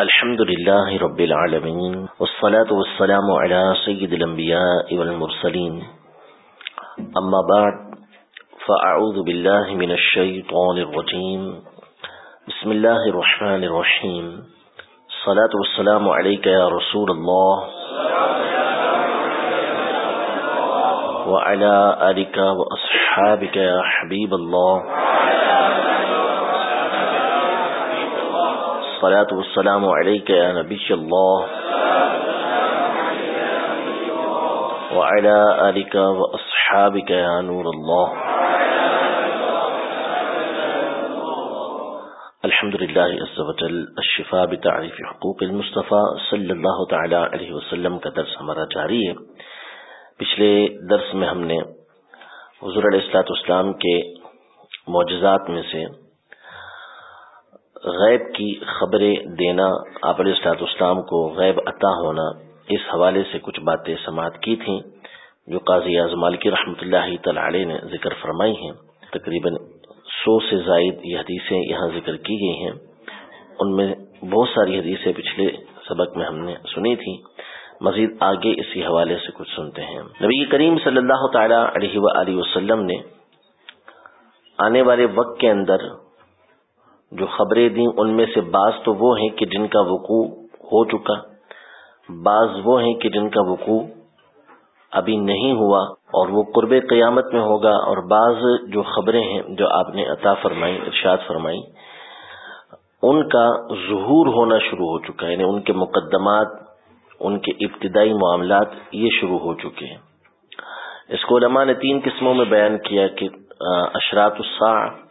الحمد لله رب العالمين والصلاة والسلام على سيد الأنبياء والمرسلين أما بعد فأعوذ بالله من الشيطان الرجيم بسم الله الرحمن الرحيم الصلاة والسلام عليك يا رسول الله وعلى آلك وأصحابك يا حبيب الله الصلاة والسلام عليك يا نبي الله. وعلى آلك وأصحابك يا نور الله. الحمد لله عز وجل، الشفاء بتعريف حقوق المصطفى صلی اللہ تعالی علیہ وسلم کا درس ہمارا جاری ہے۔ پچھلے درس میں ہم نے حضور علیہ السلاط اسلام کے معجزات میں سے غیب کی خبریں دینا آپ علیہ السلاط اسلام کو غیب عطا ہونا، اس حوالے سے کچھ باتیں سماعت کی تھیں، جو قاضی اعظم کی رحمۃ اللہ تعالی نے ذکر فرمائی ہیں۔ تقریباً سو سے زائد یہ حدیثیں یہاں ذکر کی گئی ہیں۔ ان میں بہت ساری حدیثیں پچھلے سبق میں ہم نے سنی تھی مزید آگے اسی حوالے سے کچھ سنتے ہیں۔ نبی کریم صلی اللہ تعالی علیہ وآلہ وسلم نے آنے والے وقت کے اندر جو خبریں دیں ان میں سے بعض تو وہ ہیں کہ جن کا وقوع ہو چکا، بعض وہ ہیں کہ جن کا وقوع ابھی نہیں ہوا اور وہ قرب قیامت میں ہوگا اور بعض جو خبریں ہیں جو آپ نے عطا فرمائی ارشاد فرمائی ان کا ظہور ہونا شروع ہو چکا ہے۔ یعنی ان کے مقدمات، ان کے ابتدائی معاملات یہ شروع ہو چکے ہیں۔ اس کو علماء نے تین قسموں میں بیان کیا کہ اشرات الساع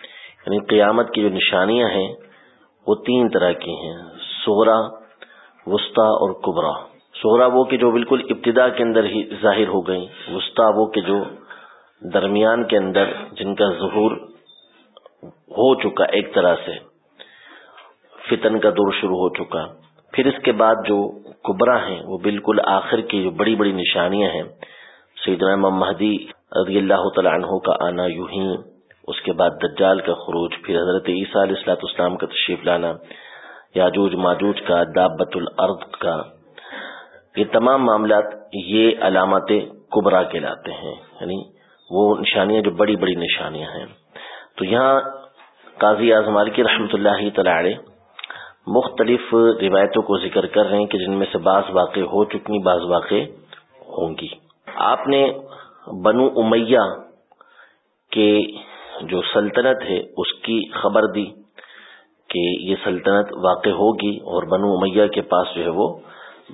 یعنی قیامت کی جو نشانیاں ہیں، وہ تین طرح کی ہیں۔ سورا وسطی اور کبرا۔ سورا وہ کہ جو بالکل ابتدا کے اندر ہی ظاہر ہو گئی وسطی وہ کہ جو درمیان کے اندر جن کا ظہور ہو چکا ایک طرح سے۔ فتن کا دور شروع ہو چکا۔ پھر اس کے بعد جو کبرا ہیں، وہ بالکل آخر کی جو بڑی بڑی نشانیاں ہیں۔ سیدنا امام مہدی رضی اللہ تعالیٰ عنہ کا آنا یوں ہی اس کے بعد دجال کا خروج، پھر حضرت عیسیٰ علیہ السلاۃ اسلام کا تشریف لانا، یاجوج ماجوج کا دابت الارض کا۔ یہ تمام معاملات، یہ علامات کبرا کہلاتے ہیں یعنی وہ نشانیاں جو بڑی بڑی نشانیاں ہیں۔ تو یہاں قاضی اعظم کی رحمۃ اللہ تعالی مختلف روایتوں کو ذکر کر رہے ہیں کہ جن میں سے بعض واقع ہو چکی، بعض واقع ہوں گی۔ آپ نے بنو امیہ کے جو سلطنت ہے، اس کی خبر دی کہ یہ سلطنت واقع ہوگی اور بنو امیہ کے پاس جو ہے وہ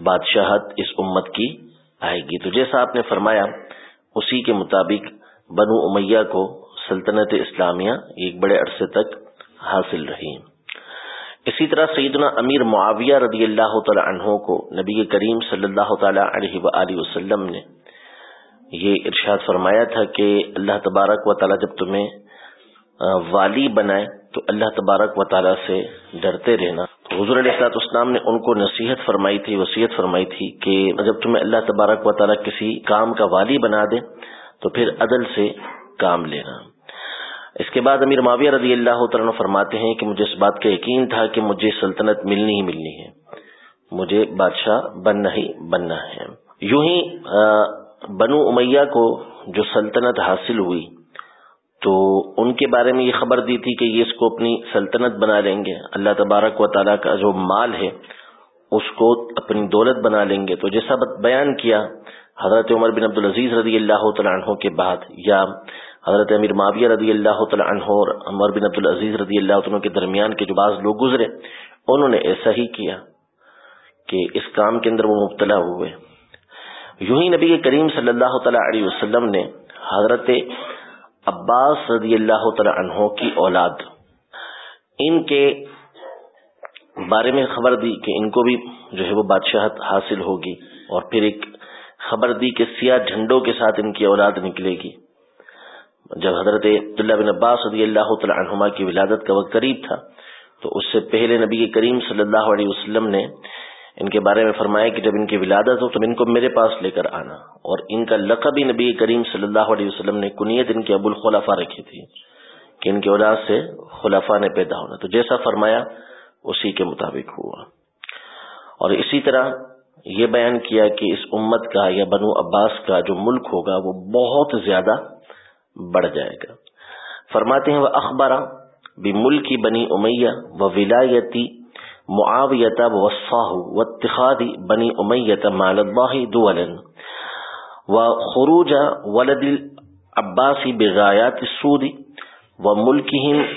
بادشاہت اس امت کی آئے گی۔ تو جیسا آپ نے فرمایا، اسی کے مطابق بنو امیہ کو سلطنت اسلامیہ ایک بڑے عرصے تک حاصل رہی۔ اسی طرح سیدنا امیر معاویہ رضی اللہ تعالی عنہ کو نبی کریم صلی اللہ تعالی علیہ وآلہ وسلم نے یہ ارشاد فرمایا تھا کہ اللہ تبارک و تعالی جب تمہیں والی بنائے تو اللہ تبارک و تعالیٰ سے ڈرتے رہنا۔ حضور علیہ السلاط اسلام نے ان کو نصیحت فرمائی تھی، وصیت فرمائی تھی کہ جب تمہیں اللہ تبارک و تعالیٰ کسی کام کا والی بنا دے تو پھر عدل سے کام لینا۔ اس کے بعد امیر معاویہ رضی اللہ تعالیٰ فرماتے ہیں کہ مجھے اس بات کا یقین تھا کہ مجھے سلطنت ملنی ہی ملنی ہے۔ مجھے بادشاہ بننا ہی بننا ہے۔ یوں ہی بنو امیہ کو جو سلطنت حاصل ہوئی تو ان کے بارے میں یہ خبر دی تھی کہ یہ اس کو اپنی سلطنت بنا لیں گے۔ اللہ تبارک و تعالیٰ کا جو مال ہے، اس کو اپنی دولت بنا لیں گے۔ تو جیسا بیان کیا حضرت عمر بن عبدالعزیز رضی اللہ تعالیٰ عنہ کے بعد، یا حضرت امیر معاویہ رضی اللہ تعالیٰ عنہ اور عمر بن عبدالعزیز رضی اللہ عنہ کے درمیان کے جو بعض لوگ گزرے، انہوں نے ایسا ہی کیا کہ اس کام کے اندر وہ مبتلا ہوئے۔ یوں ہی نبی کریم صلی اللہ تعالیٰ علیہ وسلم نے حضرت عباس رضی اللہ تعالی عنہ کی اولاد۔ ان کے بارے میں خبر دی کہ ان کو بھی جو ہے وہ بادشاہت حاصل ہوگی اور پھر ایک خبر دی کہ سیاہ جھنڈوں کے ساتھ ان کی اولاد نکلے گی۔ جب حضرت عبداللہ بن عباس رضی اللہ تعالی عنہما کی ولادت کا وقت قریب تھا، تو اس سے پہلے نبی کریم صلی اللہ علیہ وسلم نے ان کے بارے میں فرمایا کہ جب ان کی ولادت ہو تو ان کو میرے پاس لے کر آنا۔ اور ان کا لقب ہی نبی کریم صلی اللہ علیہ وسلم نے کنیت ان کے ابو الخلافہ رکھی تھی کہ ان کی اولاد سے خلافہ نے پیدا ہونا۔ تو جیسا فرمایا، اسی کے مطابق ہوا۔ اور اسی طرح یہ بیان کیا کہ اس امت کا یا بنو عباس کا جو ملک ہوگا، وہ بہت زیادہ بڑھ جائے گا۔ فرماتے ہیں وہ اخبار بھی ملکی بنی امیہ و ولایتی معاویت وصفاہ و اتخاذی بنی امیت مال اللہ دولن و خروج ولد عباسی بغایات سودی و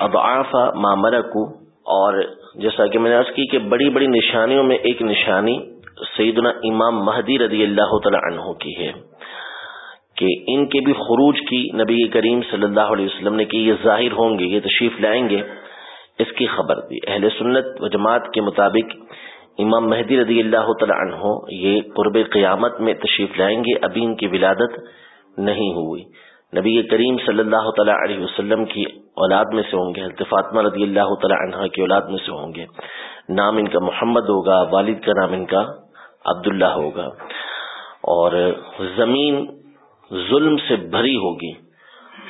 اضعاف ما ملکو اور جیسا کہ میں نے عرض کی کہ بڑی بڑی نشانیوں میں ایک نشانی سیدنا امام مہدی رضی اللہ تعالی عنہ کی ہے کہ ان کے بھی خروج کی نبی کریم صلی اللہ علیہ وسلم نے کہ یہ ظاہر ہوں گے، یہ تشریف لائیں گے۔ اس کی خبر دی۔ اہل سنت و جماعت کے مطابق امام مہدی رضی اللہ تعالی عنہ یہ قرب قیامت میں تشریف لائیں گے، ابھی ان کی ولادت نہیں ہوئی۔ نبی کریم صلی اللہ تعالیٰ علیہ وسلم کی اولاد میں سے ہوں گے، حضرت فاطمہ رضی اللہ تعالیٰ عنہ کی اولاد میں سے ہوں گے۔ نام ان کا محمد ہوگا، والد کا نام ان کا عبداللہ ہوگا۔ اور زمین ظلم سے بھری ہوگی۔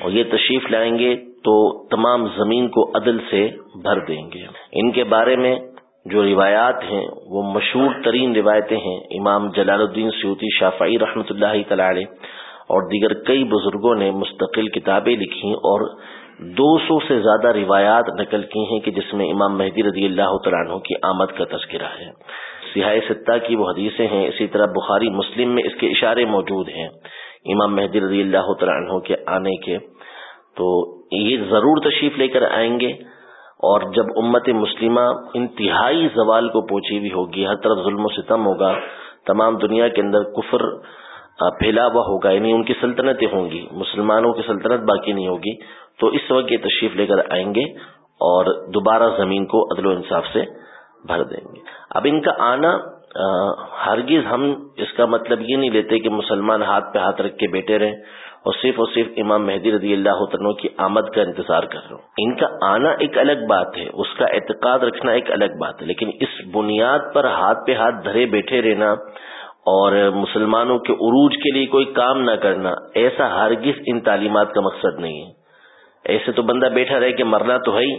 اور یہ تشریف لائیں گے تو تمام زمین کو عدل سے بھر دیں گے۔ ان کے بارے میں جو روایات ہیں، وہ مشہور ترین روایتیں ہیں۔ امام جلال الدین سیوتی شافعی رحمۃ اللہ تعالی اور دیگر کئی بزرگوں نے مستقل کتابیں لکھی اور دو سو سے زیادہ روایات نقل کی ہیں کہ جس میں امام مہدی رضی اللہ تعالیٰ کی آمد کا تذکرہ ہے۔ سیاح ستہ کی وہ حدیثیں ہیں۔ اسی طرح بخاری مسلم میں اس کے اشارے موجود ہیں۔ امام مہدی رضی اللہ تعالیٰ کے آنے کے تو یہ ضرور تشریف لے کر آئیں گے۔ اور جب امت مسلمہ انتہائی زوال کو پہنچی ہوئی ہوگی ہر طرف ظلم و ستم ہوگا، تمام دنیا کے اندر کفر پھیلا ہوا ہوگا یعنی ان کی سلطنتیں ہوں گی، مسلمانوں کی سلطنت باقی نہیں ہوگی، تو اس وقت یہ تشریف لے کر آئیں گے اور دوبارہ زمین کو عدل و انصاف سے بھر دیں گے۔ اب ان کا آنا ہرگز ہم اس کا مطلب یہ نہیں لیتے کہ مسلمان ہاتھ پہ ہاتھ رکھ کے بیٹھے رہیں۔ اور صرف اور صرف امام مہدی رضی اللہ عنہ کی آمد کا انتظار کر رہا ہوں۔ ان کا آنا ایک الگ بات ہے، اس کا اعتقاد رکھنا ایک الگ بات ہے، لیکن اس بنیاد پر ہاتھ پہ ہاتھ دھرے بیٹھے رہنا اور مسلمانوں کے عروج کے لیے کوئی کام نہ کرنا، ایسا ہرگز ان تعلیمات کا مقصد نہیں ہے۔ ایسے تو بندہ بیٹھا رہے کہ مرنا تو ہے ہی،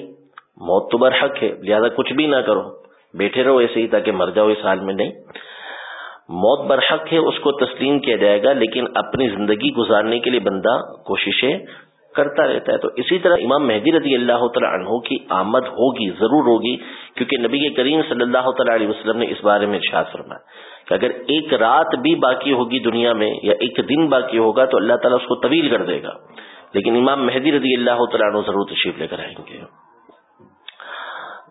موت تو برحق ہے، لہذا کچھ بھی نہ کرو، بیٹھے رہو ایسے ہی تاکہ مر جاؤ اس حال میں، نہیں۔ موت برحق ہے، اس کو تسلیم کیا جائے گا، لیکن اپنی زندگی گزارنے کے لیے بندہ کوششیں کرتا رہتا ہے۔ تو اسی طرح امام مہدی رضی اللہ تعالیٰ عنہ کی آمد ہوگی، ضرور ہوگی، کیونکہ نبی کے کریم صلی اللہ تعالیٰ علیہ وسلم نے اس بارے میں ارشاد فرمایا کہ اگر ایک رات بھی باقی ہوگی دنیا میں یا ایک دن باقی ہوگا تو اللہ تعالیٰ اس کو طویل کر دے گا۔ لیکن امام مہدی رضی اللہ تعالیٰ عنہ ضرور تشریف لے کر آئیں گے۔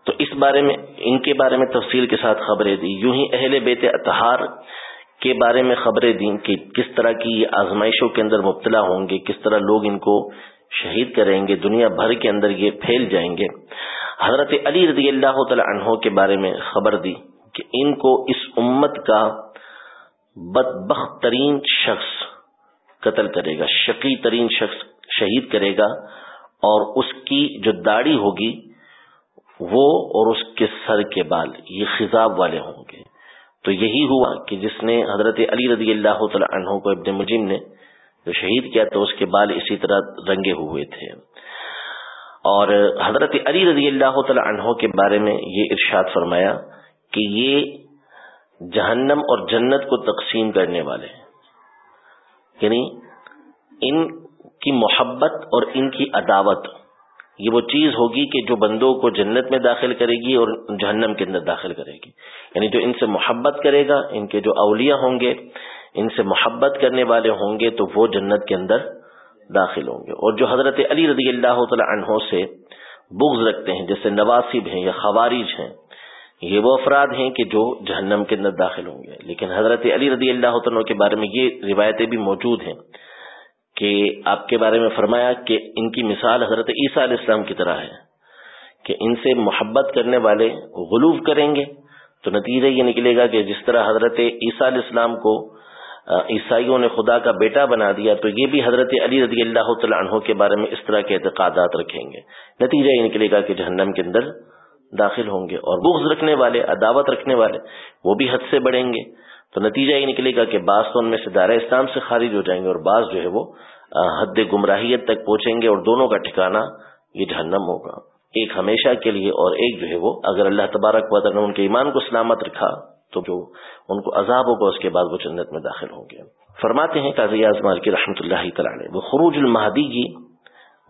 تو اس بارے میں، ان کے بارے میں تفصیل کے ساتھ خبریں دی یوں ہی اہل بیت اتہار کے بارے میں خبریں دیں کہ کس طرح کی یہ آزمائشوں کے اندر مبتلا ہوں گے، کس طرح لوگ ان کو شہید کریں گے، دنیا بھر کے اندر یہ پھیل جائیں گے۔ حضرت علی رضی اللہ تعالی عنہ کے بارے میں خبر دی کہ ان کو اس امت کا بدبخت ترین شخص قتل کرے گا، شقی ترین شخص شہید کرے گا اور اس کی جو داڑھی ہوگی وہ اور اس کے سر کے بال، یہ خزاب والے ہوں گے۔ تو یہی ہوا کہ جس نے حضرت علی رضی اللہ تعالی عنہ کو ابن مجم نے جو شہید کیا تو اس کے بال اسی طرح رنگے ہوئے تھے۔ اور حضرت علی رضی اللہ تعالی عنہ کے بارے میں یہ ارشاد فرمایا کہ یہ جہنم اور جنت کو تقسیم کرنے والے ہیں۔ یعنی ان کی محبت اور ان کی عداوت یہ وہ چیز ہوگی کہ جو بندوں کو جنت میں داخل کرے گی اور جہنم کے اندر داخل کرے گی۔ یعنی جو ان سے محبت کرے گا، ان کے جو اولیاء ہوں گے، ان سے محبت کرنے والے ہوں گے، تو وہ جنت کے اندر داخل ہوں گے۔ اور جو حضرت علی رضی اللہ تعالی عنہ سے بغض رکھتے ہیں، جیسے نواسب ہیں یا خوارج ہیں، یہ وہ افراد ہیں کہ جو جہنم کے اندر داخل ہوں گے۔ لیکن حضرت علی رضی اللہ عنہ کے بارے میں یہ روایتیں بھی موجود ہیں۔ کہ آپ کے بارے میں فرمایا کہ ان کی مثال حضرت عیسیٰ علیہ السلام کی طرح ہے کہ ان سے محبت کرنے والے غلوف کریں گے تو نتیجہ یہ نکلے گا کہ جس طرح حضرت عیسیٰ علیہ السلام کو عیسائیوں نے خدا کا بیٹا بنا دیا، تو یہ بھی حضرت علی رضی اللہ تعالیٰ عنہ کے بارے میں اس طرح کے اعتقادات رکھیں گے۔ نتیجہ یہ نکلے گا کہ جہنم کے اندر داخل ہوں گے اور بغض رکھنے والے، عداوت رکھنے والے وہ بھی حد سے بڑھیں گے۔ تو نتیجہ یہ نکلے گا کہ بعض تو ان میں سے دائرہ اسلام سے خارج ہو جائیں گے اور بعض جو ہے وہ حد گمراہیت تک پہنچیں گے اور دونوں کا ٹھکانا یہ جہنم ہوگا۔ ایک ہمیشہ کے لیے اور ایک جو ہے وہ، اگر اللہ تبارک و تعالیٰ نے ان کے ایمان کو سلامت رکھا، تو جو ان کو عذاب ہوگا، اس کے بعد وہ جنت میں داخل ہوں گے۔ فرماتے ہیں قاضی اعظم کی رحمۃ اللہ تعالی وہ خروج المہدی کی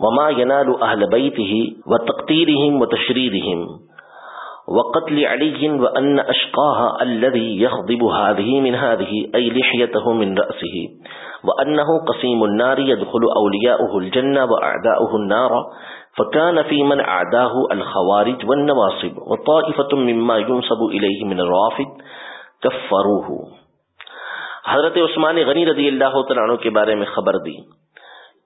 وما ینال اہل بیتہ و تقتیرہم و تشریرہم وقتل علی وان اشقاها الذي يخضب هذه من هذه اي لحيته من راسه وانه قسيم النار يدخل اولياؤه الجنه واعداؤه النار فكان في من اعداه الخوارج والنواصب وطائفه مما ينسب اليه من الرافض كفروه۔ حضرت عثمان غنی رضی اللہ تعالیٰ عنہ کے بارے میں خبر دی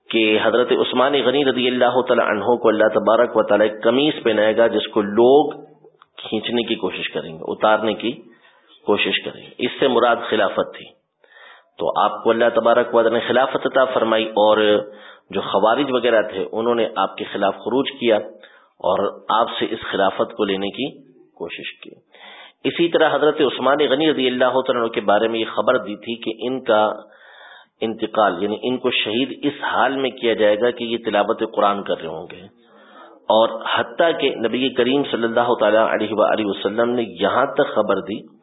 کہ حضرت عثمان غنی رضی اللہ تعالیٰ عنہ کو اللہ تبارک و تعالیٰ کمیز پہنائے گا جس کو لوگ کھینچنے کی کوشش کریں گے، اتارنے کی کوشش کریں گے۔ اس سے مراد خلافت تھی۔ تو آپ کو اللہ تبارک و نے خلافت عطا فرمائی اور جو خوارج وغیرہ تھے، انہوں نے آپ کے خلاف خروج کیا اور آپ سے اس خلافت کو لینے کی کوشش کی۔ اسی طرح حضرت عثمان غنی رضی اللہ عنہ کے بارے میں یہ خبر دی تھی کہ ان کا انتقال یعنی ان کو شہید اس حال میں کیا جائے گا کہ یہ تلاوت قرآن کر رہے ہوں گے۔ اور حتیٰ کہ نبی کریم صلی اللہ تعالی علیہ وآلہ وسلم نے یہاں تک خبر دی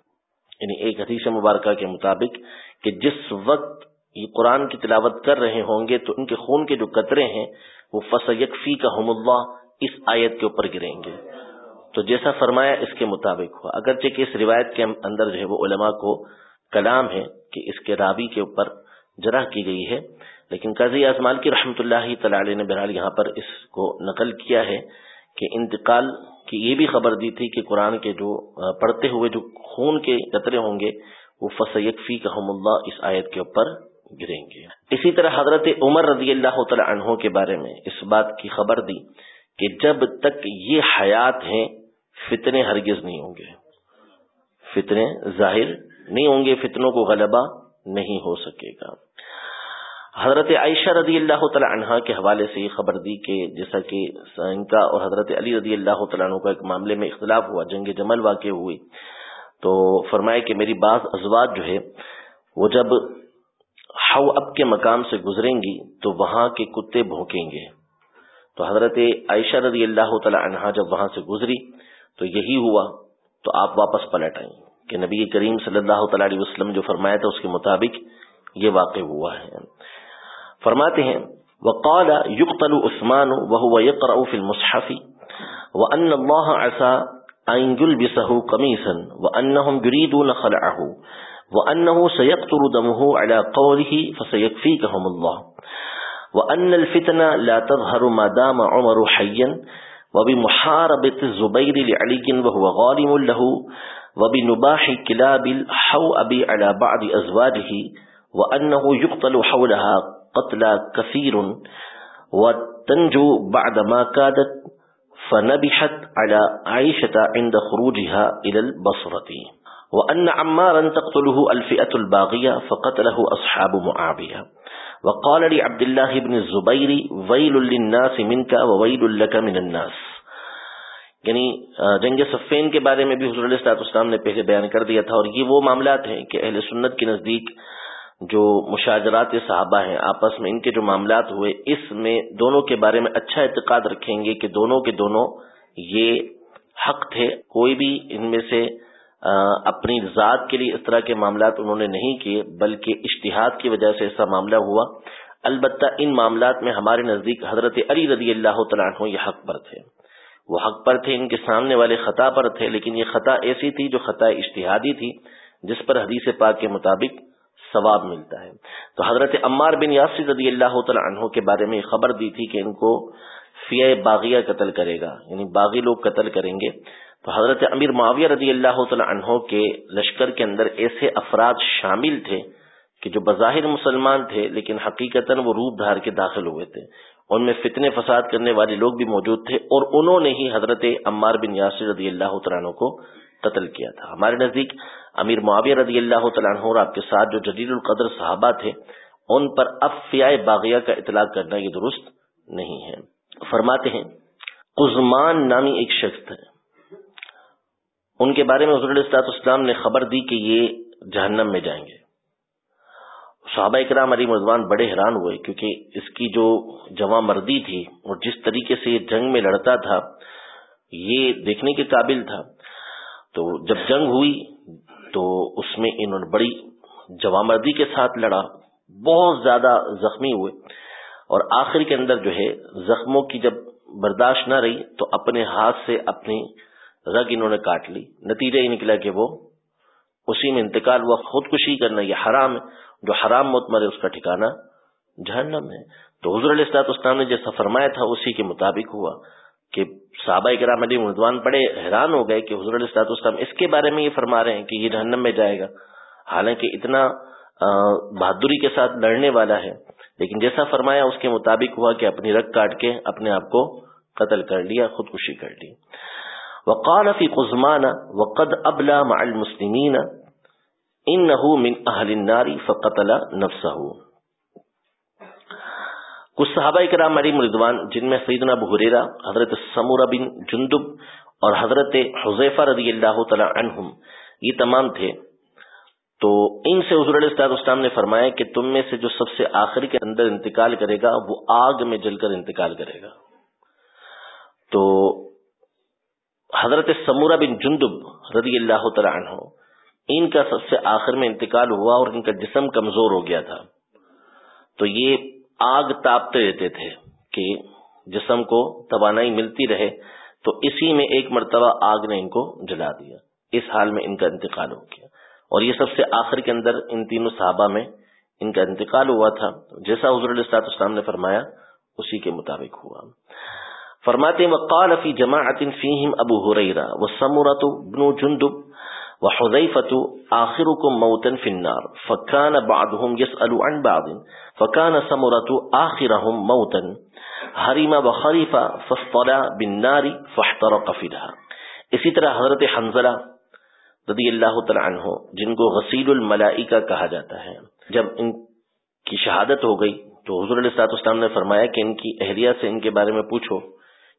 یعنی ایک حدیث مبارکہ کے مطابق کہ جس وقت یہ قرآن کی تلاوت کر رہے ہوں گے تو ان کے خون کے جو قطرے ہیں وہ فص یکفی کا اللہ اس آیت کے اوپر گریں گے۔ تو جیسا فرمایا اس کے مطابق ہوا۔ اگرچہ کہ اس روایت کے اندر جو ہے وہ علماء کو کلام ہے کہ اس کے رابی کے اوپر جرح کی گئی ہے، لیکن قاضی اعظمال کی رحمت اللہ تعالی نے بہرحال یہاں پر اس کو نقل کیا ہے کہ انتقال کی یہ بھی خبر دی تھی کہ قرآن کے جو پڑھتے ہوئے جو خون کے قطرے ہوں گے، وہ فص یکفی کا اللہ اس آیت کے اوپر گریں گے۔ اسی طرح حضرت عمر رضی اللہ تعالی عنہ کے بارے میں اس بات کی خبر دی کہ جب تک یہ حیات ہیں، فتنے ہرگز نہیں ہوں گے۔ فتنے ظاہر نہیں ہوں گے، فتنوں کو غلبہ نہیں ہو سکے گا۔ حضرت عائشہ رضی اللہ تعالی عنہ کے حوالے سے یہ خبر دی کہ جیسا کہ ان کا اور حضرت علی رضی اللہ تعالیٰ عنہ کا ایک معاملے میں اختلاف ہوا، جنگ جمل واقع ہوئی۔ تو فرمائے کہ میری بعض ازواج جو ہے، وہ جب ہو اب کے مقام سے گزریں گی، تو وہاں کے کتے بھونکیں گے۔ تو حضرت عائشہ رضی اللہ تعالی عنہ جب وہاں سے گزری، تو یہی ہوا۔ تو آپ واپس پلٹ آئیں۔ کہ نبی کریم صلی اللہ تعالی علیہ وسلم جو فرمایا تھا، اس کے مطابق یہ واقع ہوا ہے۔ فرماتے ہیں، وقال يقتل عثمان وهو يقرأ في المصحف، وأن الله عسى أن يلبسه قميصا، وأنهم يريدون خلعه، وأنه سيقتل دمه على قوله فسيكفيكهم الله. وأن الفتنة لا تظهر ما دام عمر حيا، وبمحاربة الزبير لعلي وهو غالم له، وبنباح كلاب الحوأب على بعض أزواجه، وأنه يقتل حولها قتل كثير وتنجو بعدما كادت فنبحت على عائشة عند خروجها إلى البصرة. وأن عمارا تقتله الفئة الباغية فقتله أصحاب معابية وقال لعبد الله بن الزبير، ويل للناس منك وويل لك من الناس. یعنی جنگ صفین کے بارے میں بھی حضور علیہ السلام نے پہلے بیان کر دیا تھا اور یہ وہ معاملات ہیں کہ اہل سنت کے نزدیک جو مشاجرات صحابہ ہیں، آپس میں ان کے جو معاملات ہوئے، اس میں دونوں کے بارے میں اچھا اعتقاد رکھیں گے کہ دونوں کے دونوں یہ حق تھے۔ کوئی بھی ان میں سے اپنی ذات کے لیے اس طرح کے معاملات انہوں نے نہیں کیے، بلکہ اشتہاد کی وجہ سے ایسا معاملہ ہوا۔ البتہ ان معاملات میں ہمارے نزدیک حضرت علی رضی اللہ تعالیٰ عنہ یہ حق پر تھے۔ وہ حق پر تھے، ان کے سامنے والے خطا پر تھے، لیکن یہ خطا ایسی تھی جو خطا اشتہادی تھی، جس پر حدیث پاک کے مطابق ثواب ملتا ہے۔ تو حضرت عمار بن یاسر رضی اللہ تعالیٰ عنہ کے بارے میں خبر دی تھی کہ ان کو فیا باغیہ قتل کرے گا یعنی باغی لوگ قتل کریں گے۔ تو حضرت امیر معاویہ رضی اللہ تعالیٰ عنہ کے لشکر کے اندر ایسے افراد شامل تھے کہ جو بظاہر مسلمان تھے، لیکن حقیقت وہ روپ دھار کے داخل ہوئے تھے۔ ان میں فتنے فساد کرنے والے لوگ بھی موجود تھے اور انہوں نے ہی حضرت عمار بن یاسر رضی اللہ تعالیٰ کو قتل کیا تھا۔ ہمارے نزدیک امیر معاویہ رضی اللہ تعالیٰ عنہ اور آپ کے ساتھ جو جلیل القدر صحابہ تھے، ان پر اب فیائے باغیہ کا اطلاع کرنا یہ درست نہیں ہے۔ فرماتے ہیں، قزمان نامی ایک شخص ہے۔ ان کے بارے میں حضور السلاط اسلام نے خبر دی کہ یہ جہنم میں جائیں گے۔ صحابہ اکرام علی مضوان بڑے حیران ہوئے کیونکہ اس کی جو جمع مردی تھی اور جس طریقے سے یہ جنگ میں لڑتا تھا، یہ دیکھنے کے قابل تھا۔ تو جب جنگ ہوئی تو اس میں انہوں نے بڑی جوامردی کے ساتھ لڑا، بہت زیادہ زخمی ہوئے۔ اور آخر کے اندر جو ہے، زخموں کی جب برداشت نہ رہی تو اپنے ہاتھ سے اپنی رگ انہوں نے کاٹ لی۔ نتیجہ یہ نکلا کہ وہ اسی میں انتقال ہوا، خودکشی کرنا، یہ حرام ہے۔ جو حرام موت مرے، اس کا ٹھکانا جہنم ہے۔ تو حضور علیہ السلاط اسلام نے جیسا فرمایا تھا، اسی کے مطابق ہوا کہ صحابہ کرام علی مردوان پڑے حیران ہو گئے کہ حضور علیہ السلاط اسلام اس کے بارے میں یہ فرما رہے ہیں کہ یہ جہنم میں جائے گا۔ حالانکہ اتنا بہادری کے ساتھ لڑنے والا ہے۔ لیکن جیسا فرمایا، اس کے مطابق ہوا کہ اپنی رگ کاٹ کے اپنے آپ کو قتل کر لیا، خودکشی کر لی۔ وقال فی قزمان، وقد ابلا مع المسلمین انه من اهل النار فقتل نفسه کچھ صحابہ کرام علی مردوان جن میں سیدنا ابو حریرہ، حضرت سمورہ بن جندب اور حضرت حذیفہ رضی اللہ تعالی عنہم، یہ تمام تھے۔ تو ان سے حضور علیہ السلاط اسلام نے فرمایا کہ تم میں سے جو سب سے آخری کے اندر انتقال کرے گا، وہ آگ میں جل کر انتقال کرے گا۔ تو حضرت سمورہ بن جندب رضی اللہ تعالی عنہ، ان کا سب سے آخر میں انتقال ہوا اور ان کا جسم کمزور ہو گیا تھا۔ تو یہ آگ تاپتے رہتے تھے کہ جسم کو توانائی ملتی رہے، تو اسی میں ایک مرتبہ آگ نے ان کو جلا دیا۔ اس حال میں ان کا انتقال ہو گیا۔ اور یہ سب سے آخر کے اندر ان تینوں صحابہ میں ان کا انتقال ہوا تھا۔ جیسا حضور علیہ السلام نے فرمایا، اسی کے مطابق ہوا۔ فرماتے وقال فی جماعت فیہم ابو حریرہ وسمرۃ بن جندب وحذیفۃ آخرکم موتا فی النار فکان بعضهم يسأل عن بعض فکان سمرۃ آخرهم موتا حرم وخریفہ فاصطلع بالنار فاحترق فیها اسی طرح حضرت حنزلہ رضی اللہ تعالی عنہ، جن کو غسیل الملائکہ کہا جاتا ہے، جب ان کی شہادت ہو گئی تو حضور علیہ السلاط اسلام نے فرمایا کہ ان کی اہلیہ سے ان کے بارے میں پوچھو،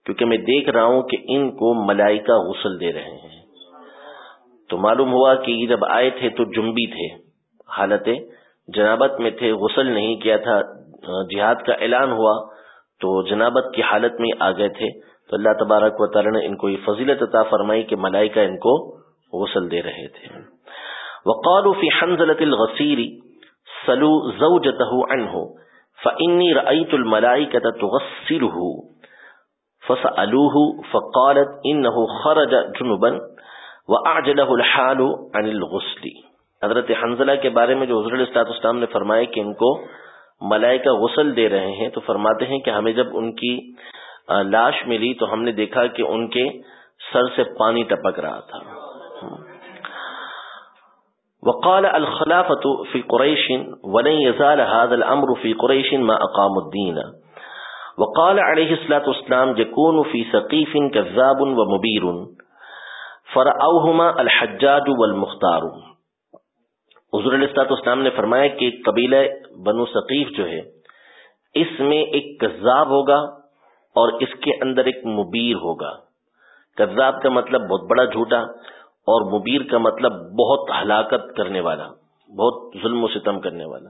کیونکہ میں دیکھ رہا ہوں کہ ان کو ملائکہ غسل دے رہے ہیں۔ تو معلوم ہوا کہ جب آئے تھے تو جنبی تھے۔ حالت جنابت میں تھے، غسل نہیں کیا تھا، جہاد کا اعلان ہوا تو جنابت کی حالت میں آ گئے تھے۔ تو اللہ تبارک و تعالی نے ان کو یہ فضیلت عطا فرمائی کہ ملائکہ ان کو غسل دے رہے تھے۔ وقالوا في حنزلة الغسيل سلو زوجته عنه، فإني رأيت الملائكة تغسله، فسألوه فقالت إنه خرج جنبا وأعجله الحال عن الغسل۔ حضرت حنزلہ کے بارے میں جو حضر علیہ السلام نے فرمایا کہ ان کو ملائکہ غسل دے رہے ہیں تو فرماتے ہیں کہ ہمیں جب ان کی لاش ملی تو ہم نے دیکھا کہ ان کے سر سے پانی ٹپک رہا تھا۔ وقال الخلافة في قريش ولن يزال هذا الأمر في قريش ما أقام الدين وقال عليه الصلاة والسلام يكون في سقيف كذاب ومبير فرأوهما الحجاج والمختار۔ حضور علیہ السلاط اسلام نے فرمایا کہ قبیلہ بنو ثقیف جو ہے، اس میں ایک کذاب ہوگا اور اس کے اندر ایک مبیر ہوگا۔ کذاب کا مطلب بہت بڑا جھوٹا اور مبیر کا مطلب بہت ہلاکت کرنے والا، بہت ظلم و ستم کرنے والا۔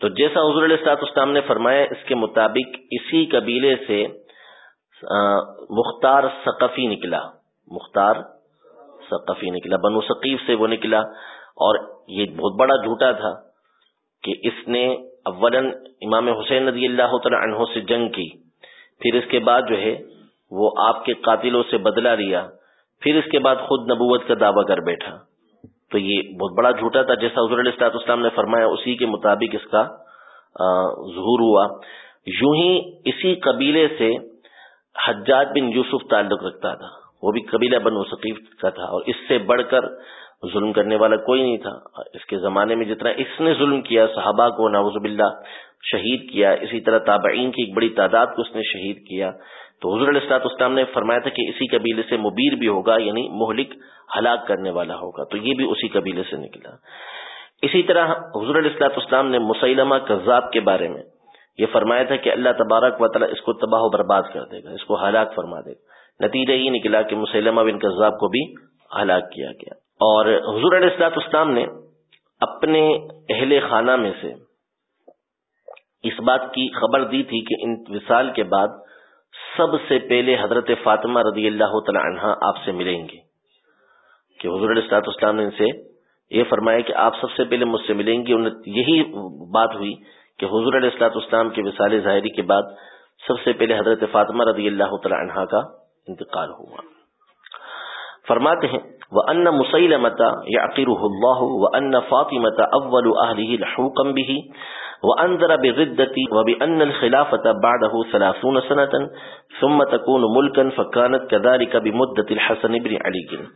تو جیسا حضور علیہ السلاط اسلام نے فرمایا، اس کے مطابق اسی قبیلے سے مختار ثقفی نکلا۔ مختار ثقفی نکلا، بنو ثقیف سے وہ نکلا۔ اور یہ بہت بڑا جھوٹا تھا کہ اس نے اولن امام حسین رضی اللہ تعالی عنہ سے جنگ کی۔ پھر اس کے بعد جو ہے، وہ آپ کے قاتلوں سے بدلہ لیا۔ پھر اس کے بعد خود نبوت کا دعویٰ کر بیٹھا۔ تو یہ بہت بڑا جھوٹا تھا، جیسا حضور علیہ السلاط اسلام نے فرمایا، اسی کے مطابق اس کا ظہور ہوا۔ یوں ہی اسی قبیلے سے حجاج بن یوسف تعلق رکھتا تھا۔ وہ بھی قبیلہ بن وسقیف کا تھا اور اس سے بڑھ کر ظلم کرنے والا کوئی نہیں تھا۔ اس کے زمانے میں جتنا اس نے ظلم کیا، صحابہ کو ناوز باللہ شہید کیا، اسی طرح تابعین کی ایک بڑی تعداد کو اس نے شہید کیا۔ تو حضور علیہ السلاط اسلام نے فرمایا تھا کہ اسی قبیلے سے مبیر بھی ہوگا یعنی مہلک ہلاک کرنے والا ہوگا۔ تو یہ بھی اسی قبیلے سے نکلا۔ اسی طرح حضور علیہ السلاط اسلام نے مسلمہ کذاب کے بارے میں یہ فرمایا تھا کہ اللہ تبارک و تعالیٰ اس کو تباہ و برباد کر دے گا، اس کو ہلاک فرما دے گا۔ نتیجہ یہ نکلا کہ مسلمہ بن کذاب کو بھی ہلاک کیا گیا۔ اور حضور علیہ السلاط اسلام نے اپنے اہل خانہ میں سے اس بات کی خبر دی تھی کہ ان وصال کے بعد سب سے پہلے حضرت فاطمہ رضی اللہ تعالی عنہ آپ سے ملیں گے۔ کہ حضور علیہ السلاط اسلام نے ان سے یہ فرمایا کہ آپ سب سے پہلے مجھ سے ملیں گے۔ یہی بات ہوئی کہ حضور علیہ السلاط اسلام کے وسال ظاہری کے بعد سب سے پہلے حضرت فاطمہ رضی اللہ تعالی عنہ کا انتقال ہوا۔ فرماتے ہیں وہ ان مسلمت یعقر اللہ و ان فاطمت اول اہلہ لحوقا به وانذر بردتی وبان الخلافه بعده 30 سنه ثم تكون ملكا فكانت كذلك بمدة الحسن بن علي.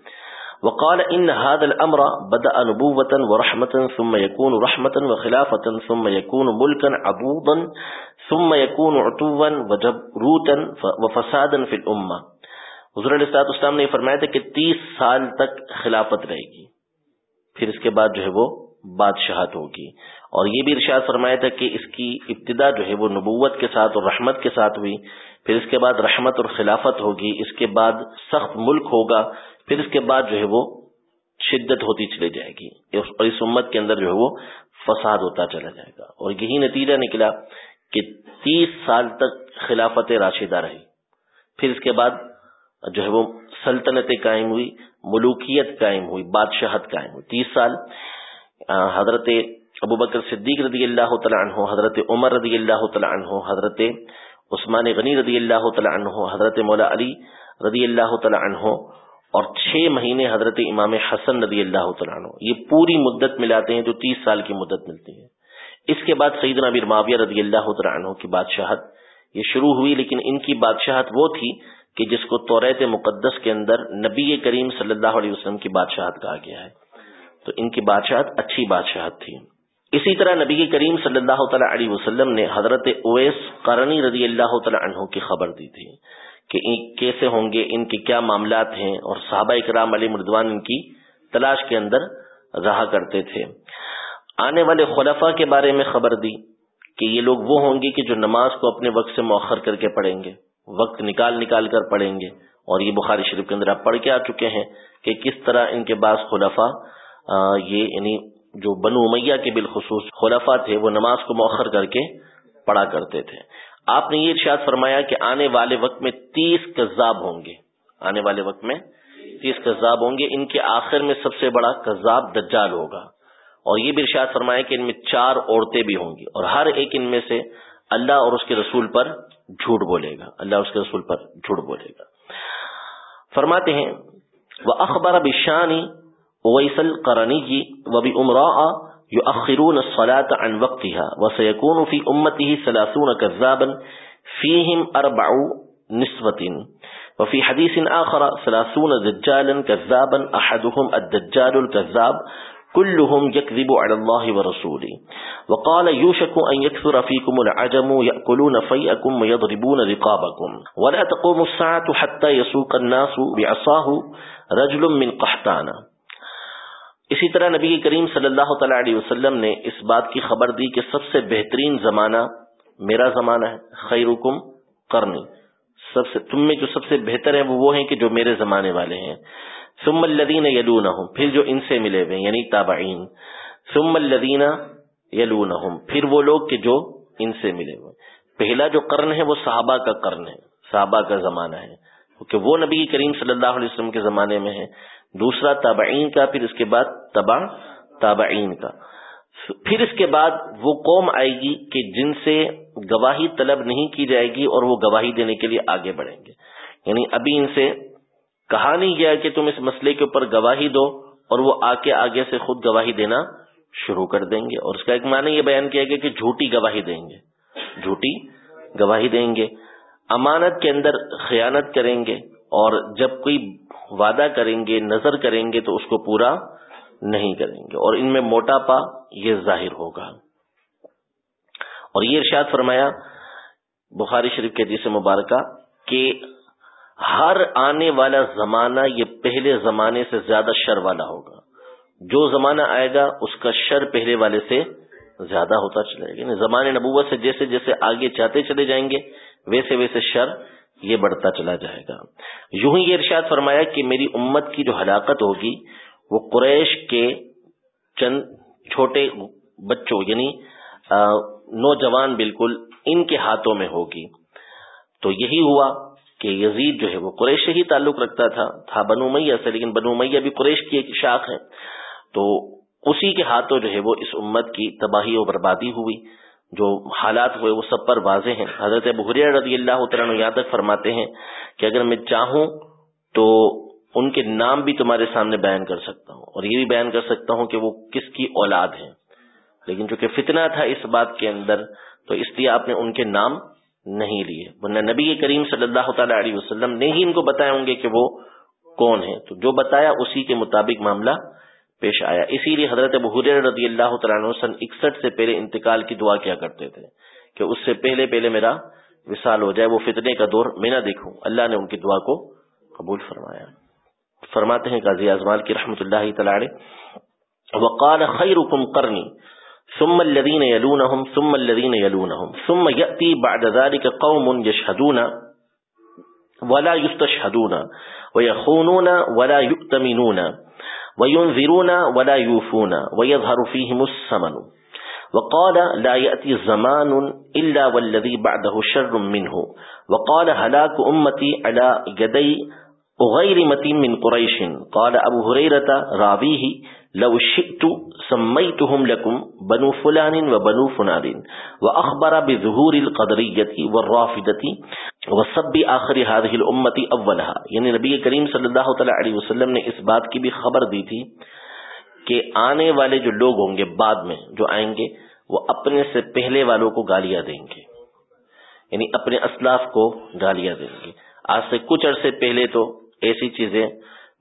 وقال ان هذا الامر بدا نبوة ورحمة ثم يكون رحمة وخلافة ثم يكون ملكا عضوضا ثم يكون عتوا وجبروتا وفسادا في الامه حضور علیہ السلاط اسلام نے یہ فرمایا تھا کہ تیس سال تک خلافت رہے گی، پھر اس کے بعد جو ہے وہ بادشاہت ہوگی۔ اور یہ بھی ارشاد فرمایا تھا کہ اس کی ابتدا جو ہے وہ نبوت کے ساتھ اور رحمت کے ساتھ ہوئی، پھر اس کے بعد رحمت اور خلافت ہوگی، اس کے بعد سخت ملک ہوگا، پھر اس کے بعد جو ہے وہ شدت ہوتی چلی جائے گی۔ اور اس امت کے اندر جو ہے وہ فساد ہوتا چلا جائے گا۔ اور یہی نتیجہ نکلا کہ تیس سال تک خلافت راشدہ رہی۔ پھر اس کے بعد جو ہے وہ سلطنتیں قائم ہوئی، ملوکیت قائم ہوئی، بادشاہت قائم ہوئی۔ تیس سال حضرت ابو بکر صدیق رضی اللہ تعالیٰ عنہ، حضرت عمر رضی اللہ تعالیٰ عنہ، حضرت عثمان غنی رضی اللہ تعالیٰ عنہ، حضرت مولا علی رضی اللہ تعالیٰ عنہ، اور چھ مہینے حضرت امام حسن رضی اللہ تعالیٰ عنہ۔ یہ پوری مدت ملاتے ہیں جو تیس سال کی مدت ملتی ہے۔ اس کے بعد سیدنا نبیر معاویہ رضی اللہ تعالیٰ عنہ کی بادشاہت یہ شروع ہوئی، لیکن ان کی بادشاہت وہ تھی کہ جس کو توریت مقدس کے اندر نبی کریم صلی اللہ علیہ وسلم کی بادشاہت کہا گیا ہے، تو ان کی بادشاہت اچھی بادشاہت تھی۔ اسی طرح نبی کریم صلی اللہ تعالی علیہ وسلم نے حضرت اویس قرنی رضی اللہ تعالی عنہ کی خبر دی تھی کہ کیسے ہوں گے، ان کے کیا معاملات ہیں، اور صحابہ اکرام علی مردوان ان کی تلاش کے اندر رہا کرتے تھے۔ آنے والے خلفہ کے بارے میں خبر دی کہ یہ لوگ وہ ہوں گے کہ جو نماز کو اپنے وقت سے مؤخر کر کے پڑھیں گے۔ وقت نکال نکال کر پڑھیں گے۔ اور یہ بخاری شریف کے اندر آپ پڑھ کے آ چکے ہیں کہ کس طرح ان کے بعض خلفا یہ یعنی جو بنو امیہ کے بالخصوص خلفا تھے، وہ نماز کو مؤخر کر کے پڑھا کرتے تھے۔ آپ نے یہ ارشاد فرمایا کہ آنے والے وقت میں تیس کذاب ہوں گے۔ آنے والے وقت میں تیس کذاب ہوں گے۔ ان کے آخر میں سب سے بڑا کذاب دجال ہوگا۔ اور یہ بھی ارشاد فرمایا کہ ان میں چار عورتیں بھی ہوں گی۔ اور ہر ایک ان میں سے اللہ اور اس کے رسول پر جھوٹ بولے گا۔ اللہ اس کے رسول پر جھوٹ بولے گا۔ فرماتے ہیں وہ اخبار بشانی ویسل کرنی جی و بھی عمرا یو اخرون صلاۃ عن وقتها وسيكون في امته 30 كذابا فيهم اربع نسوة وفي حديث آخر ثلاثون دجالا كذابا أحدهم الدجال الكذاب كلهم يكذب على الله ورسوله. وقال يوشك أن يكثر فيكم العجم يأكلون فيئكم ويضربون رقابكم. ولا تقوم الساعة حتى يسوق الناس بعصاه رجل من قحطانا اسی طرح نبی کریم صلی اللہ تعالی علیہ وسلم نے اس بات کی خبر دی کہ سب سے بہترین زمانہ میرا زمانہ ہے، خیرکم کرنی سب سے تم میں جو سب سے بہتر ہیں وہ وہ ہیں کہ جو میرے زمانے والے ہیں۔ ثم الذين يلونهم، پھر جو ان سے ملے ہوئے یعنی تابعین، ثم الذين يلونهم، پھر وہ لوگ کہ جو ان سے ملے ہوئے پہلا جو قرن ہے وہ صحابہ کا قرن ہے، صحابہ کا زمانہ ہے۔ کیونکہ وہ نبی کریم صلی اللہ علیہ وسلم کے زمانے میں ہے دوسرا تابعین کا، پھر اس کے بعد تبا تابعین کا۔ پھر اس کے بعد وہ قوم آئے گی کہ جن سے گواہی طلب نہیں کی جائے گی اور وہ گواہی دینے کے لیے آگے بڑھیں گے۔ یعنی ابھی ان سے کہا نہیں گیا کہ تم اس مسئلے کے اوپر گواہی دو اور وہ آ کے آگے سے خود گواہی دینا شروع کر دیں گے۔ اور اس کا ایک معنی یہ بیان کیا گیا کہ جھوٹی گواہی دیں گے۔ جھوٹی گواہی دیں گے۔ امانت کے اندر خیانت کریں گے اور جب کوئی وعدہ کریں گے، نظر کریں گے تو اس کو پورا نہیں کریں گے۔ اور ان میں موٹاپا یہ ظاہر ہوگا۔ اور یہ ارشاد فرمایا بخاری شریف کے جیسے مبارکہ کہ ہر آنے والا زمانہ یہ پہلے زمانے سے زیادہ شر والا ہوگا۔ جو زمانہ آئے گا، اس کا شر پہلے والے سے زیادہ ہوتا چلے گا۔ یعنی زمانے نبوت سے جیسے جیسے آگے چاہتے چلے جائیں گے، ویسے ویسے شر یہ بڑھتا چلا جائے گا۔ یوں ہی یہ ارشاد فرمایا کہ میری امت کی جو ہلاکت ہوگی، وہ قریش کے چند چھوٹے بچوں یعنی نوجوان بالکل ان کے ہاتھوں میں ہوگی۔ تو یہی ہوا۔ کہ یزید جو ہے وہ قریش سے ہی تعلق رکھتا تھا تھا بنو میاں سے، لیکن بنو میاں بھی قریش کی ایک شاخ ہے۔ تو اسی کے ہاتھوں جو ہے وہ اس امت کی تباہی و بربادی ہوئی۔ جو حالات ہوئے وہ سب پر واضح ہیں۔ حضرت بحریہ رضی اللہ تعالیٰ یہاں تک فرماتے ہیں کہ اگر میں چاہوں تو ان کے نام بھی تمہارے سامنے بیان کر سکتا ہوں۔ اور یہ بھی بیان کر سکتا ہوں کہ وہ کس کی اولاد ہے لیکن چونکہ فتنہ تھا اس بات کے اندر، تو اس لیے آپ نے ان کے نام نہیں لیے۔ ورنہ نبی کریم صلی اللہ تعالی علیہ وسلم نے ہی ان کو بتایا ہوں گے کہ وہ کون ہے تو جو بتایا اسی کے مطابق معاملہ پیش آیا۔ اسی لیے حضرت بحر رضی اللہ تعالیٰ سن اکسٹھ سے پہلے انتقال کی دعا کیا کرتے تھے کہ اس سے پہلے پہلے میرا وصال ہو جائے، وہ فتنے کا دور میں نہ دیکھوں۔ اللہ نے ان کی دعا کو قبول فرمایا۔ فرماتے ہیں قاضی اعظمال کی رحمت اللہ تعالی وقال خیرکم قرنی۔ ثم الذين يلونهم، ثم الذين يلونهم. ثم يأتي بعد ذلك قوم يشهدون ولا يستشهدون، ويخونون ولا يؤتمنون، وينذرون ولا يوفون، ويظهر فيهم السمن. وقال لا يأتي زمان إلا والذي بعده شر منه. وقال هلاك أمتي على يدي غير متين من قريش. قال أبو هريرة راضيه لو شئت سميتهم لكم بنو فلان وبنو فلان واخبر بظهور القدريه والرافضه وسب اخر هذه الامه اولها یعنی نبی کریم صلی اللہ تعالی علیہ وسلم نے اس بات کی بھی خبر دی تھی کہ آنے والے جو لوگ ہوں گے بعد میں جو آئیں گے، وہ اپنے سے پہلے والوں کو گالیاں دیں گے. یعنی اپنے اسلاف کو گالیاں دیں گے. آج سے کچھ عرصے پہلے تو ایسی چیزیں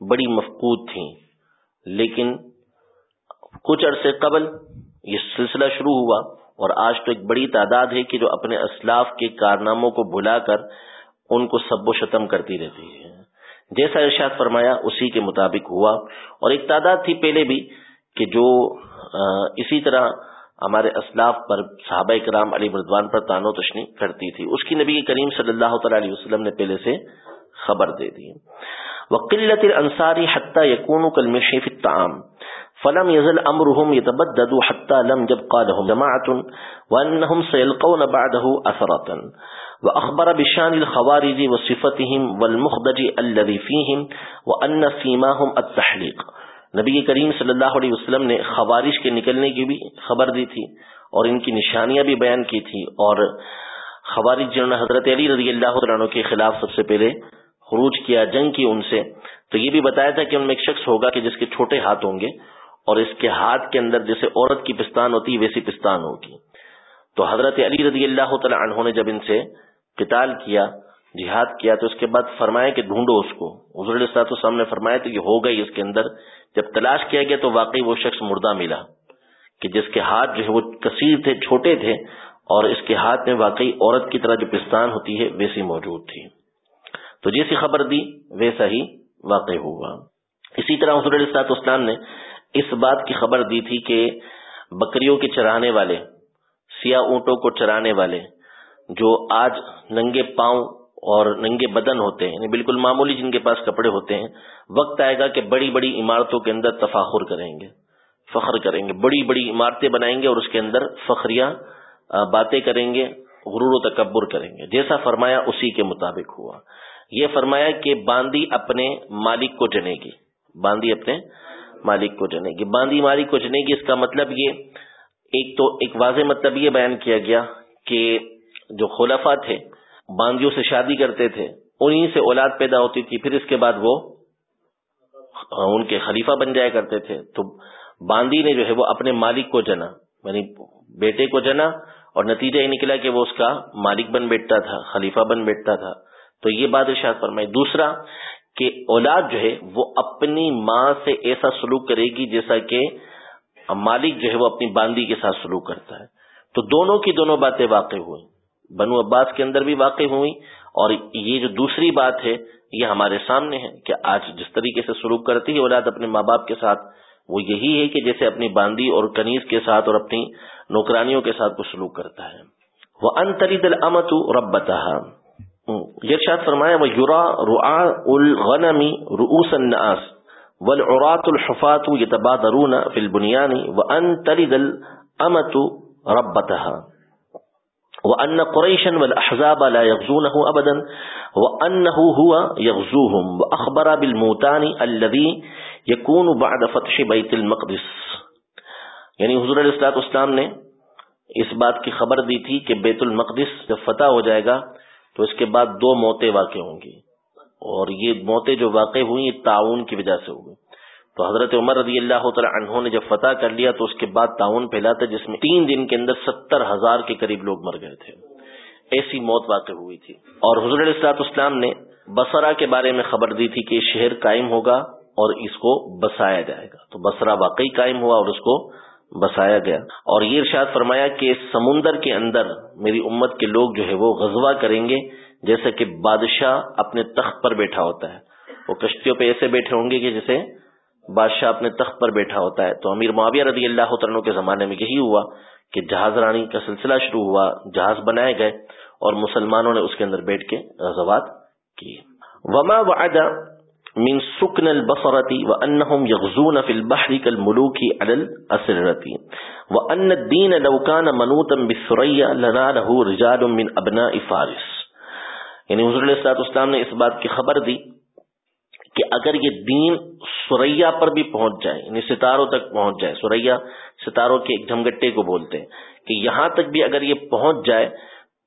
بڑی مفقود تھیں، لیکن کچھ عرصے قبل یہ سلسلہ شروع ہوا اور آج تو ایک بڑی تعداد ہے کہ جو اپنے اسلاف کے کارناموں کو بلا کر ان کو سب و شتم کرتی رہتی ہے۔ جیسا ارشاد فرمایا، اسی کے مطابق ہوا۔ اور ایک تعداد تھی پہلے بھی کہ جو اسی طرح ہمارے اسلاف پر صحابہ کرام علی بردوان پر تانو تشنی کرتی تھی۔ اس کی نبی کریم صلی اللہ تعالی علیہ وسلم نے پہلے سے خبر دے دی۔ وقلت الانصاری حتى يكونوا كالمشي في الطعام۔ فلم يزل امرهم يتبدد حتى لم يبقى لهم جماعه وانهم سيلقون بعده اثرة واخبر بشان الخوارج وصفتهم والمخدج الذي فيهم وان سيماهم التحليق. نبی کریم صلی اللہ علیہ وسلم نے خوارش کے نکلنے کی بھی خبر دی تھی اور ان کی نشانیاں بھی بیان کی تھی اور خوارج جنہوں نے حضرت علی رضی اللہ عنہ کے خلاف سب سے پہلے خروج کیا، جنگ کی ان سے، تو یہ بھی بتایا تھا کہ ان میں ایک شخص ہوگا کہ جس کے چھوٹے ہاتھ ہوں گے اور اس کے ہاتھ کے اندر جیسے عورت کی پستان ہوتی ہے، ویسی پستان ہوگی۔ تو حضرت علی رضی اللہ تعالی عنہ نے جب ان سے قتال کیا، جہاد کیا، تو اس کے بعد فرمایا کہ ڈھونڈو اس کو۔ حضور صاحب سامنے فرمایا تو یہ ہو گئی اس کے اندر۔ جب تلاش کیا گیا تو واقعی وہ شخص مردہ ملا، کہ جس کے ہاتھ جو ہے وہ کثیر تھے، چھوٹے تھے، اور اس کے ہاتھ میں واقعی عورت کی طرح جو پستان ہوتی ہے، ویسی موجود تھی۔ تو جیسی خبر دی، ویسا ہی واقع ہوا۔ اسی طرح حضور صاحب اسلام نے اس بات کی خبر دی تھی کہ بکریوں کے چرانے والے، سیاہ اونٹوں کو چرانے والے، جو آج ننگے پاؤں اور ننگے بدن ہوتے ہیں یعنی بالکل معمولی جن کے پاس کپڑے ہوتے ہیں، وقت آئے گا کہ بڑی بڑی عمارتوں کے اندر تفاخر کریں گے، فخر کریں گے، بڑی بڑی عمارتیں بنائیں گے اور اس کے اندر فخریاں باتیں کریں گے، غرور و تکبر کریں گے۔ جیسا فرمایا اسی کے مطابق ہوا۔ یہ فرمایا کہ باندی اپنے مالک کو جنے گی، باندی اپنے مالک کو جنے گی باندی مالک کو جنے گی اس کا مطلب یہ ایک تو ایک واضح مطلب یہ بیان کیا گیا کہ جو خلفا تھے باندیوں سے شادی کرتے تھے انہیں سے اولاد پیدا ہوتی تھی، پھر اس کے بعد وہ ان کے خلیفہ بن جایا کرتے تھے۔ تو باندی نے جو ہے وہ اپنے مالک کو جنا یعنی بیٹے کو جنا اور نتیجہ یہ نکلا کہ وہ اس کا مالک بن بیٹھتا تھا، خلیفہ بن بیٹھتا تھا۔ تو یہ بات ارشاد فرمائی دوسرا کہ اولاد جو ہے وہ اپنی ماں سے ایسا سلوک کرے گی جیسا کہ مالک جو ہے وہ اپنی باندی کے ساتھ سلوک کرتا ہے۔ تو دونوں کی دونوں باتیں واقع ہوئی بنو عباس کے اندر بھی واقع ہوئی اور یہ جو دوسری بات ہے، یہ ہمارے سامنے ہے کہ آج جس طریقے سے سلوک کرتی ہے اولاد اپنے ماں باپ کے ساتھ، وہ یہی ہے کہ جیسے اپنی باندی اور کنیز کے ساتھ اور اپنی نوکرانیوں کے ساتھ کو سلوک کرتا ہے۔ وہ انتری دل امت رب ارشاد فرمایا وہ یورا رعا الغنمی رؤوس الناس والعراة الحفاة يتبادرون في البنيان وأن تلد الأمة ربتها. وأن قريشا والأحزاب لا يغزونه أبدا وأنه هو يغزوهم وأخبر بالموتان الذي يكون بعد فتح بيت المقدس۔ یعنی حضور علیہ السلاط اسلام نے اس بات کی خبر دی تھی کہ بیت المقدس جب فتح ہو جائے گا تو اس کے بعد دو موتیں واقع ہوں گی۔ اور یہ موتیں جو واقع ہوئی یہ تعاون کی وجہ سے ہوئی تو حضرت عمر رضی اللہ تعالی عنہ نے جب فتح کر لیا، تو اس کے بعد تعاون پھیلا تھا جس میں تین دن کے اندر ستر ہزار کے قریب لوگ مر گئے تھے۔ ایسی موت واقع ہوئی تھی۔ اور حضور السلاط اسلام نے بسرا کے بارے میں خبر دی تھی کہ شہر قائم ہوگا اور اس کو بسایا جائے گا۔ تو بسرا واقعی قائم ہوا اور اس کو بسایا گیا۔ اور یہ ارشاد فرمایا کہ سمندر کے اندر میری امت کے لوگ جو ہے وہ غزوہ کریں گے، جیسے کہ بادشاہ اپنے تخت پر بیٹھا ہوتا ہے۔ وہ کشتیوں پہ ایسے بیٹھے ہوں گے کہ جیسے بادشاہ اپنے تخت پر بیٹھا ہوتا ہے۔ تو امیر معاویہ رضی اللہ عنہ کے زمانے میں یہی ہوا کہ جہاز رانی کا سلسلہ شروع ہوا، جہاز بنائے گئے اور مسلمانوں نے اس کے اندر بیٹھ کے غزوات کی وما وعد من سکن البصرتی و انہم یغزون فی البحر کالملوکی علی الاسرتی و ان الدین لو کان منوتا بثریا لنالہ رجال من ابناء فارس. یعنی حضور علیہ السلام نے اس بات کی خبر دی کہ اگر یہ دین سریا پر بھی پہنچ جائے یعنی ستاروں تک پہنچ جائے سریا ستاروں کے ایک جھمگٹے کو بولتے ہیں، کہ یہاں تک بھی اگر یہ پہنچ جائے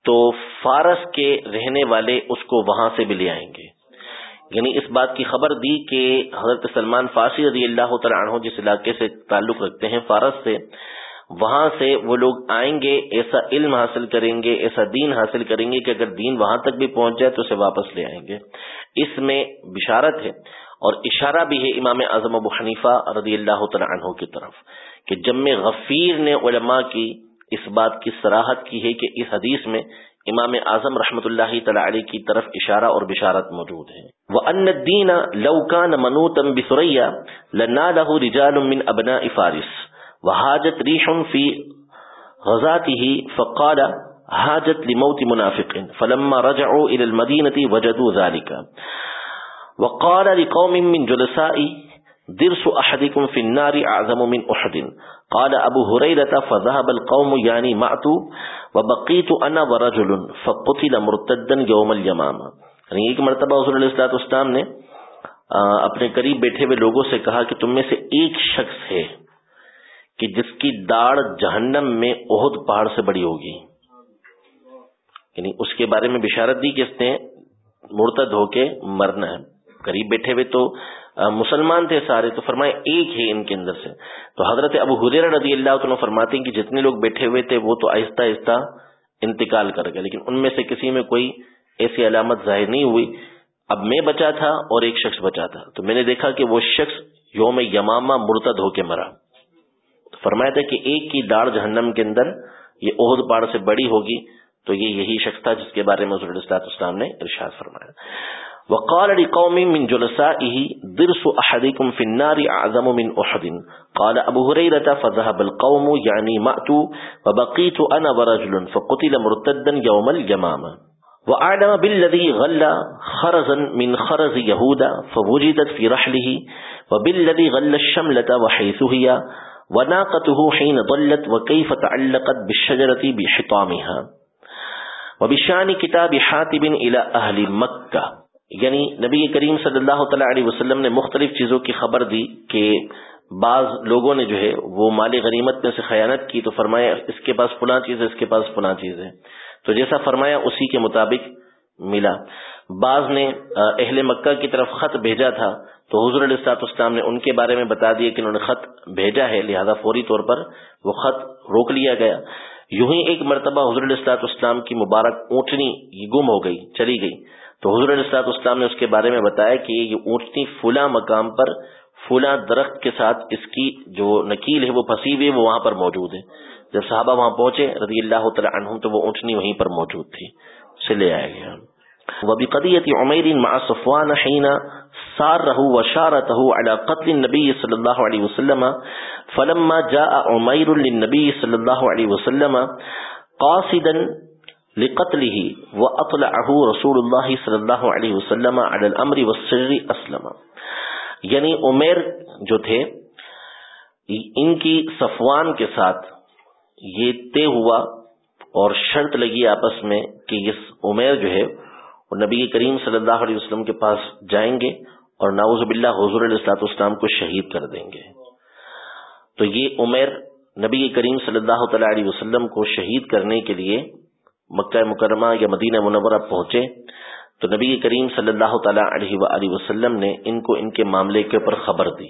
تو فارس کے رہنے والے اس کو وہاں سے بھی لے آئیں گے۔ یعنی اس بات کی خبر دی کہ حضرت سلمان فارسی رضی اللہ تعالیٰ عنہ جس علاقے سے تعلق رکھتے ہیں، فارس سے، وہاں سے وہ لوگ آئیں گے، ایسا علم حاصل کریں گے، ایسا دین حاصل کریں گے کہ اگر دین وہاں تک بھی پہنچ جائے تو اسے واپس لے آئیں گے۔ اس میں بشارت ہے اور اشارہ بھی ہے امام اعظم ابو حنیفہ رضی اللہ تعالیٰ عنہ کی طرف کہ جم غفیر نے علماء کی اس بات کی سراحت کی ہے کہ اس حدیث میں امام اعظم رحمۃ اللہ تعالی کی طرف اشارہ اور بشارت موجود ہے۔ وہ ان دین لوکا منوتم بسریا لنا لہ رجال من ابنا فارس و حاجت ریشن فی غزاته فقال حاجت لموت منافق فلما رجعوا الى المدينه وجدوا ذلك. وقال لقوم من جلساء درس احدكم في النار اعظم من احد قال ابو هريره فذهب القوم يعني معتو وبقيت انا ورجل فقتل مرتدا يوم اليمامه یعنی ایک مرتبہ حضور علیہ الصلوۃ والسلام نے اپنے قریب بیٹھے ہوئے لوگوں سے کہا کہ تم میں سے ایک شخص ہے کہ جس کی داڑ جہنم میں عہد پہاڑ سے بڑی ہوگی۔ یعنی اس کے بارے میں بشارت دی کہ اس نے مرتد ہو کے مرنا ہے۔ قریب بیٹھے ہوئے تو مسلمان تھے سارے، تو فرمائے ایک ہے ان کے اندر سے۔ تو حضرت ابو حدیر رضی اللہ عنہ فرماتے ہیں کہ جتنے لوگ بیٹھے ہوئے تھے وہ تو آہستہ آہستہ انتقال کر گئے، لیکن ان میں سے کسی میں کوئی ایسی علامت ظاہر نہیں ہوئی۔ اب میں بچا تھا اور ایک شخص بچا تھا۔ تو میں نے دیکھا کہ وہ شخص یوم یمامہ مرتد ہو کے مرا۔ فرمایا تھا کہ ایک کی داڑ جہنم کے اندر یہ عہد پاڑ سے بڑی ہوگی۔ تو یہ یہی شخص تھا جس کے بارے میں حضرت اسلام نے ارشاد فرمایا۔ وقال لقوم من جلسائه درس احدكم في النار اعظم من احد۔ قال ابو هريره فذهب القوم یعنی يعني ماتوا وبقيت انا ورجل فقتل مرتدا يوم الجمامه واعلم بالذي غل خرزا من خرز يهودا فوجدت في رحله، وبالذي غل الشمله وحيث هي، وناقته حين ضلت، وكيف تعلقت بالشجره بحطامها. وبشان كتاب حاتب الى اهل مكه یعنی نبی کریم صلی اللہ تعالی علیہ وسلم نے مختلف چیزوں کی خبر دی کہ بعض لوگوں نے جو ہے وہ مال غنیمت میں سے خیانت کی تو فرمایا اس کے پاس پناہ چیز ہے، اس کے پاس پناہ چیز ہے۔ تو جیسا فرمایا اسی کے مطابق ملا۔ بعض نے اہل مکہ کی طرف خط بھیجا تھا، تو حضر علیہ السلاط اسلام نے ان کے بارے میں بتا دیا کہ انہوں نے خط بھیجا ہے، لہذا فوری طور پر وہ خط روک لیا گیا۔ یوں ہی ایک مرتبہ حضر علیہ السلاط اسلام کی مبارک اونٹنی گم ہو گئی، چلی گئی۔ تو حضور علیہ اسلام نے اس کے بارے میں بتایا کہ یہ اونٹنی فلاں مقام پر، فلاں درخت کے ساتھ اس کی جو نکیل ہے، وہ پھنسی ہوئی وہ وہاں پر موجود ہے۔ جب صحابہ وہاں پہنچے رضی اللہ تعالی عنہم، تو وہ اونٹنی وہیں پر موجود تھی، اسے لے آیا گیا وبقضية عمير مع صفوان حين ساره وشارته على قتل النبي صلى الله عليه وسلم، فلما جاء عمير للنبي صلى الله عليه وسلم قاصدا لقتله واطلعه رسول الله صلی اللہ علیہ وسلم على الامر والسر اسلم یعنی عمر جو تھے، ان کی صفوان کے ساتھ یہ طے ہوا اور شرط لگی آپس میں کہ اس عمر جو ہے وہ نبی کریم صلی اللہ علیہ وسلم کے پاس جائیں گے اور ناؤز باللہ حضور علیہ السلاط اسلام کو شہید کر دیں گے۔ تو یہ عمر نبی کریم صلی اللہ تعالی علیہ وسلم کو شہید کرنے کے لیے مکہ مکرمہ یا مدینہ منورہ پہنچے۔ تو نبی کریم صلی اللہ تعالی علیہ وآلہ وسلم نے ان کو ان کے معاملے کے اوپر خبر دی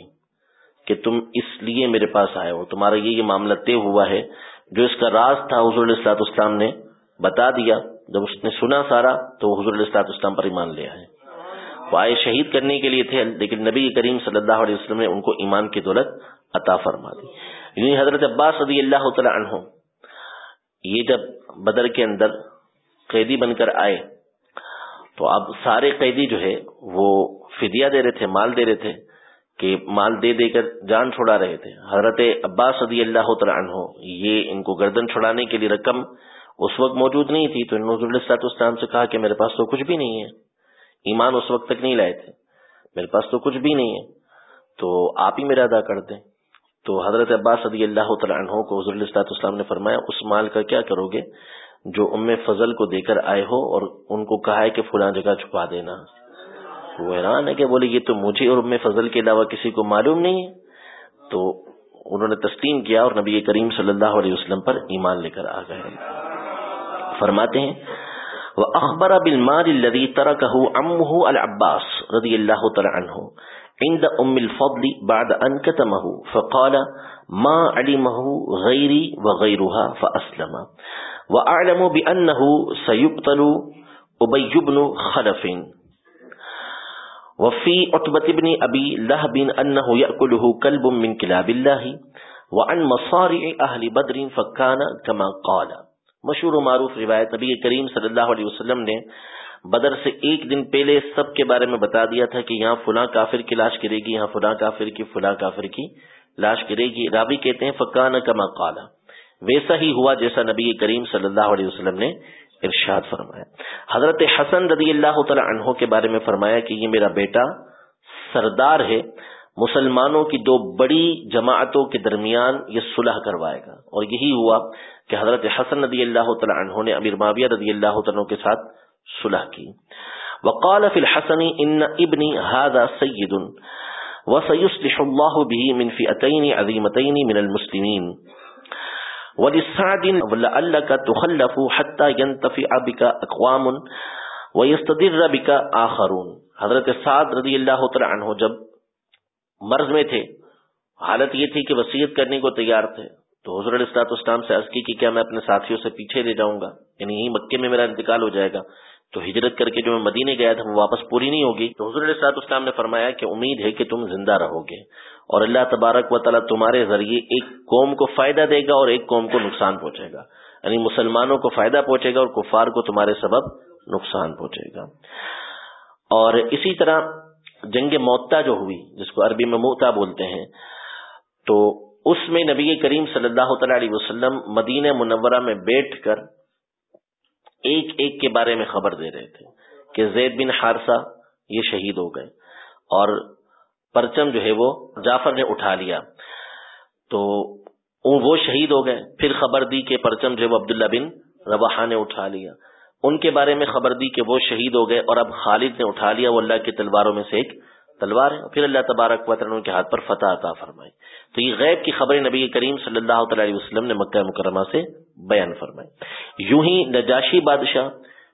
کہ تم اس لیے میرے پاس آئے ہو۔ تمہارا یہ یہ معاملہ طے ہوا ہے جو اس کا راز تھا حضور السلاط اسلام نے بتا دیا، جب اس نے سنا سارا تو حضور السلاط اسلام پر ایمان لیا ہے وہ آئے شہید کرنے کے لیے تھے، لیکن نبی کریم صلی اللہ علیہ وسلم نے ان کو ایمان کی دولت عطا فرما دی۔ یعنی حضرت عباس رضی اللہ تعالی عنہ، یہ جب بدر کے اندر قیدی بن کر آئے، تو اب سارے قیدی جو ہے وہ فدیہ دے رہے تھے، مال دے رہے تھے۔ کہ مال دے دے کر جان چھڑا رہے تھے۔ حضرت عباس رضی اللہ تعالی عنہ، یہ ان کو گردن چھڑانے کے لیے رقم اس وقت موجود نہیں تھی، تو انہوں نے اسلام سے کہا کہ میرے پاس تو کچھ بھی نہیں ہے۔ ایمان اس وقت تک نہیں لائے تھے۔ میرے پاس تو کچھ بھی نہیں ہے۔ تو آپ ہی میرا ادا کر دیں۔ تو حضرت عباس صدی اللہ تعالیٰ عنہ کو حضر السلاط اسلام نے فرمایا، اس مال کا کیا کرو گے؟ جو ام فضل کو دے کر آئے ہو اور ان کو کہا ہے کہ فلاں جگہ چھپا دینا۔ وہ حیران ہے کہ بولے یہ تو مجھے اور ام فضل کے علاوہ کسی کو معلوم نہیں ہے۔ تو انہوں نے تسلیم کیا اور نبی کریم صلی اللہ علیہ وسلم پر ایمان لے کر آ گئے۔ فرماتے ہیں وہ اخبار بل مار الدی ترکہ امہ العباس رضی اللہ تعالی عنہ عند ام الفضل بعد ان كتمه فقال ما علمه غيري وغيرها فاسلم واعلم بانه سيقتل ابي بن خلف۔ وفي عتبة بن ابي لهب انه ياكله كلب من كلاب الله وعن مصارع اهل بدر فكان كما قال. مشہور و معروف روایت نبی کریم صلی اللہ علیہ وسلم نے بدر سے ایک دن پہلے سب کے بارے میں بتا دیا تھا کہ یہاں فلاں کافر کی لاش گرے گی، یہاں فلاں کافر کی فلاں کافر کی لاش گرے گی۔ راوی کہتے ہیں فکان کما کالا ویسا ہی ہوا جیسا نبی کریم صلی اللہ علیہ وسلم نے ارشاد فرمایا۔ حضرت حسن رضی اللہ تعالی عنہ کے بارے میں فرمایا کہ یہ میرا بیٹا سردار ہے، مسلمانوں کی دو بڑی جماعتوں کے درمیان یہ صلح کروائے گا۔ اور یہی ہوا کہ حضرت حسن رضی اللہ تعالی عنہ نے امیر معاویہ رضی اللہ تعالیٰ کے ساتھ صلح کی۔ وقال في الحسن ان ابني هذا سيد وسيصلح الله به من فئتين عظيمتين من المسلمين ولسعد ولعلك تخلف حتى ينتفع بك اقوام ويستدر بك آخرون۔ حضرت سعد رضی اللہ تعالی عنہ جب مرض میں تھے، حالت یہ تھی کہ وسیعت کرنے کو تیار تھے، تو حضر الاسلاط اسلام سے عرض کی کہ کیا میں اپنے ساتھیوں سے پیچھے لے جاؤں گا؟ یعنی یہی مکے میں میرا انتقال ہو جائے گا۔ تو ہجرت کر کے جو میں مدینے گیا تھا، وہ واپس پوری نہیں ہوگی۔ تو حضور علیہ اسلام نے فرمایا کہ امید ہے کہ تم زندہ رہو گے۔ اور اللہ تبارک و تعالیٰ تمہارے ذریعے ایک قوم کو فائدہ دے گا اور ایک قوم کو نقصان پہنچے گا۔ یعنی مسلمانوں کو فائدہ پہنچے گا اور کفار کو تمہارے سبب نقصان پہنچے گا۔ اور اسی طرح جنگ موتا جو ہوئی، جس کو عربی میں موتا بولتے ہیں، تو اس میں نبی کریم صلی اللہ تعالی علیہ وسلم مدینہ منورہ میں بیٹھ کر ایک ایک کے بارے میں خبر دے رہے تھے کہ زید بن حارثہ یہ شہید ہو گئے۔ اور پرچم جو ہے وہ جعفر نے اٹھا لیا۔ تو وہ شہید ہو گئے۔ پھر خبر دی کہ پرچم جو ہے وہ عبداللہ بن رباح نے اٹھا لیا۔ ان کے بارے میں خبر دی کہ وہ شہید ہو گئے اور اب خالد نے اٹھا لیا۔ وہ اللہ کی تلواروں میں سے ایک تلوار ہے۔ پھر اللہ تبارک و وطن کے ہاتھ پر فتح عطا فرمائی۔ تو یہ غیب کی خبریں نبی کریم صلی اللہ تعالی علیہ وسلم نے مکہ مکرمہ سے بیان فرمائی۔ یوں ہی نجاشی بادشاہ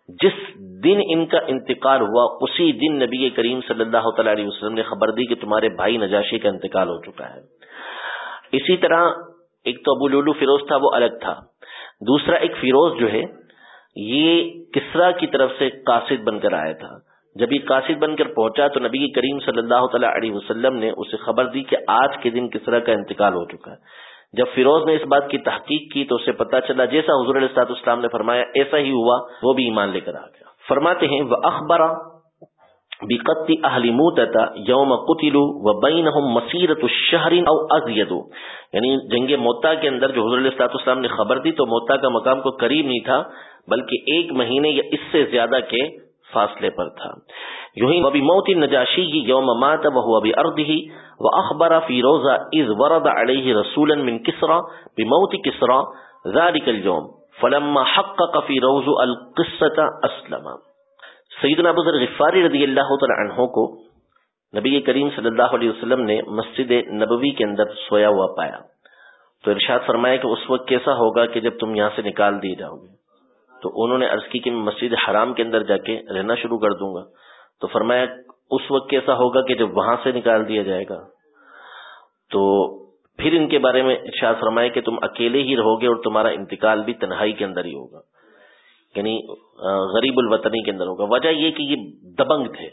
جس دن ان کا انتقال ہوا، اسی دن نبی کریم صلی اللہ تعالی علیہ وسلم نے خبر دی کہ تمہارے بھائی نجاشی کا انتقال ہو چکا ہے۔ اسی طرح ایک تو ابو لولو فیروز تھا، وہ الگ تھا۔ دوسرا ایک فیروز جو ہے، یہ کسرا کی طرف سے قاصد بن کر آیا تھا۔ جب یہ قاصد بن کر پہنچا تو نبی کریم صلی اللہ تعالیٰ علیہ وسلم نے اسے خبر دی کہ آج کے دن کسرا کا انتقال ہو چکا ہے۔ جب فیروز نے اس بات کی تحقیق کی تو اسے پتا چلا، جیسا حضور علیہ اسلام نے فرمایا، ایسا ہی ہوا، وہ بھی ایمان لے کر آ گیا۔ فرماتے ہیں وہ اخبار بقتی اہلی موتا یوم قتلو و بین مسیرت الشہرین او ازیدو یعنی جنگ موتا کے اندر جو حضور علیہ السلام نے خبر دی تو موتا کا مقام کو قریب نہیں تھا، بلکہ ایک مہینے یا اس سے زیادہ کے فاصلے پر تھا۔ یوں ہی وبی موتی نجاشی یوم مات وہ ابھی ارد ہی وہ اخبار فیروزہ از ورد علیہ رسول من کسرا بموت کسرا ذالک اليوم۔ فلما حقق فیروز القصة اسلم سیدنا ابو ذر غفاری رضی اللہ تعالی عنہ کو نبی کریم صلی اللہ علیہ وسلم نے مسجد نبوی کے اندر سویا ہوا پایا۔ تو ارشاد فرمایا کہ اس وقت کیسا ہوگا کہ جب تم یہاں سے نکال دیے جاؤ گے۔ تو انہوں نے عرض کی کہ میں مسجد حرام کے اندر جا کے رہنا شروع کر دوں گا۔ تو فرمایا، اس وقت کیسا ہوگا کہ جب وہاں سے نکال دیا جائے گا۔ تو پھر ان کے بارے میں ارشاد فرمائے کہ تم اکیلے ہی رہو گے اور تمہارا انتقال بھی تنہائی کے اندر ہی ہوگا۔ یعنی غریب الوطنی کے اندر ہوگا۔ وجہ یہ کہ یہ دبنگ تھے۔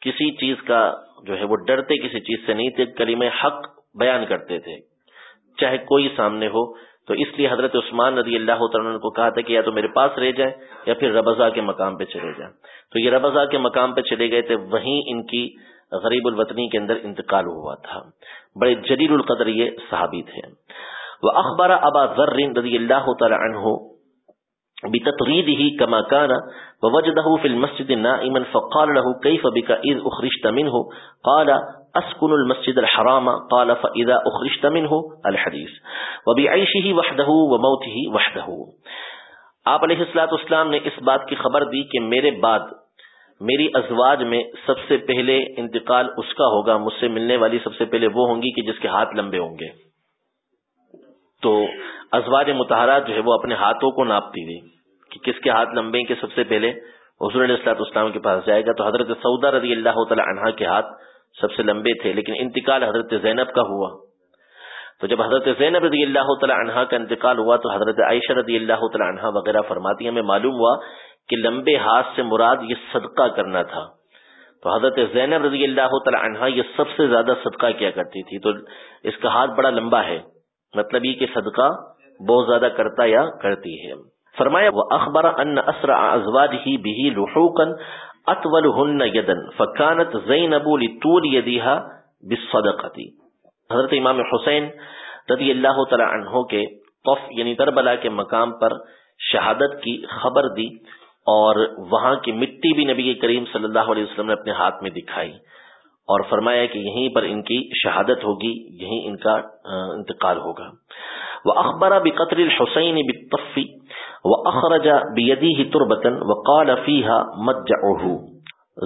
کسی چیز کا جو ہے وہ ڈرتے کسی چیز سے نہیں تھے کلیم حق بیان کرتے تھے۔ چاہے کوئی سامنے ہو تو اس لیے حضرت عثمان رضی اللہ تعالیٰ کو کہا تھا کہ یا تو میرے پاس رہ جائے یا پھر ربضا کے مقام پہ چلے جائیں تو یہ ربضا کے مقام پہ چلے گئے تھے، وہیں ان کی غریب الوطنی کے اندر انتقال ہوا تھا۔ بڑے جلیل القدر یہ صحابی تھے۔ وہ اخبار ابا ذر رضی اللہ تعالی عنہ بتطریده كما كان ووجده في المسجد نائما فقال له كيف بك اذ اخرجت منه؟ قال اسكن المسجد الحرام. قال فاذا اخرجت منه الحديث. وبعيشه وحده وموته وحده. آپ علیہ الصلوۃ والسلام نے اس بات کی خبر دی کہ میرے بعد میری ازواج میں سب سے پہلے انتقال اس کا ہوگا. مجھ سے ملنے والی سب سے پہلے وہ ہوں گی کہ جس کے ہاتھ لمبے ہوں گے. تو ازواج متحرات جو ہے وہ اپنے ہاتھوں کو ناپتی تھی کہ کس کے ہاتھ لمبے کہ سب سے پہلے حضور علیہ السلاط اسلام کے پاس جائے گا. تو حضرت سعودہ رضی اللہ تعالی عنہ کے ہاتھ سب سے لمبے تھے، لیکن انتقال حضرت زینب کا ہوا۔ تو جب حضرت زینب رضی اللہ تعالی عنہ کا انتقال ہوا، تو حضرت عائشہ رضی اللہ تعالی عنہ وغیرہ فرماتی ہمیں معلوم ہوا کہ لمبے ہاتھ سے مراد یہ صدقہ کرنا تھا۔ تو حضرت زینب رضی اللہ تعالی عنہ یہ سب سے زیادہ صدقہ کیا کرتی تھی۔ تو اس کا ہاتھ بڑا لمبا ہے مطلب یہ کہ صدقہ بہت زیادہ کرتا یا کرتی ہے۔ فرمایا وہ اخبار ان اسرا ازواج ہی بھی لحوقن اطول ہن یدن فکانت زینب لطول یدیہا بالصدقتی حضرت امام حسین رضی اللہ تعالی عنہ کے طف یعنی کربلا کے مقام پر شہادت کی خبر دی اور وہاں کی مٹی بھی نبی کریم صلی اللہ علیہ وسلم نے اپنے ہاتھ میں دکھائی اور فرمایا کہ یہیں پر ان کی شہادت ہوگی، یہیں ان کا انتقال ہوگا. وہ اخبار بقطر الحسین بطفی وہ اخرجا بیدی ہی تربتن و قال مت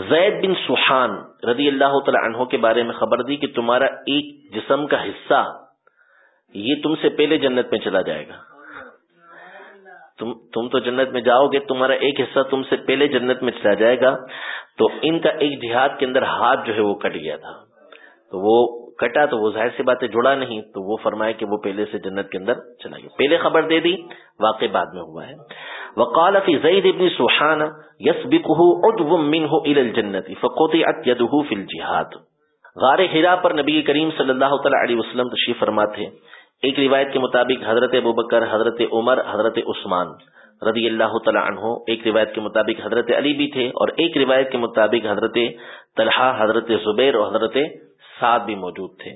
زید بن سحان رضی اللہ تعالی عنہ کے بارے میں خبر دی کہ تمہارا ایک جسم کا حصہ یہ تم سے پہلے جنت میں چلا جائے گا. تم تم تو جنت میں جاؤ گے، تمہارا ایک حصہ تم سے پہلے جنت میں چلا جائے گا. تو ان کا ایک جہاد کے اندر ہاتھ جو ہے وہ کٹ گیا تھا. تو وہ کٹا تو وہ ظاہر سی باتیں جڑا نہیں، تو وہ فرمائے کہ وہ پہلے سے جنت کے اندر چلا گیا۔ پہلے خبر دے دی واقع بعد میں ہوا ہے۔ وقال فی زید ابن سبحان یسبقه عضو منه الى الجنت، فقطعت يده في الجهاد غار حرا پر نبی کریم صلی اللہ تعالی علیہ وسلم تشریف فرما تھے ایک روایت کے مطابق حضرت ابوبکر حضرت عمر، حضرت عثمان رضی اللہ تعالیٰ عنہ، ایک روایت کے مطابق حضرت علی بھی تھے اور ایک روایت کے مطابق حضرت طلحہ، حضرت زبیر اور حضرت سعد بھی موجود تھے۔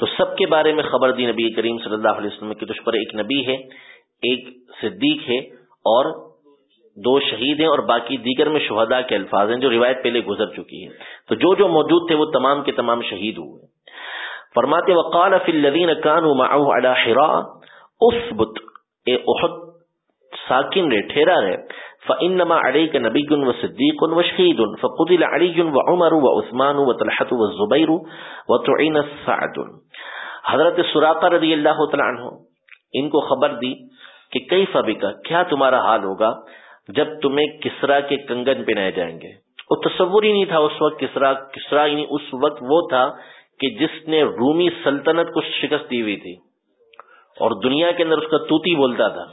تو سب کے بارے میں خبر دی نبی کریم صلی اللہ علیہ وسلم کی پر ایک نبی ہے، ایک صدیق ہے اور دو شہید ہیں اور باقی دیگر میں شہداء کے الفاظ ہیں جو روایت پہلے گزر چکی ہے تو جو جو موجود تھے، وہ تمام کے تمام شہید ہوئے۔ فرماتے، وقال فی الذین کانوا معه علی حراء، اثبت، اے احد، ساکن رہے، ٹھہرا رہے۔ فانما علیک نبی و صدیق و شہید فقتل علی و عمر و عثمان و سعد. حضرت سراقہ رضی اللہ تعالی عنہ ان کو خبر دی کہ کئی فبکا کیا تمہارا حال ہوگا جب تمہیں کسرا کے کنگن پہنائے جائیں گے؟ وہ تصور ہی نہیں تھا اس وقت کسرا کسرا یعنی اس وقت وہ تھا کہ جس نے رومی سلطنت کو شکست دی ہوئی تھی اور دنیا کے اندر اس کا توتی بولتا تھا۔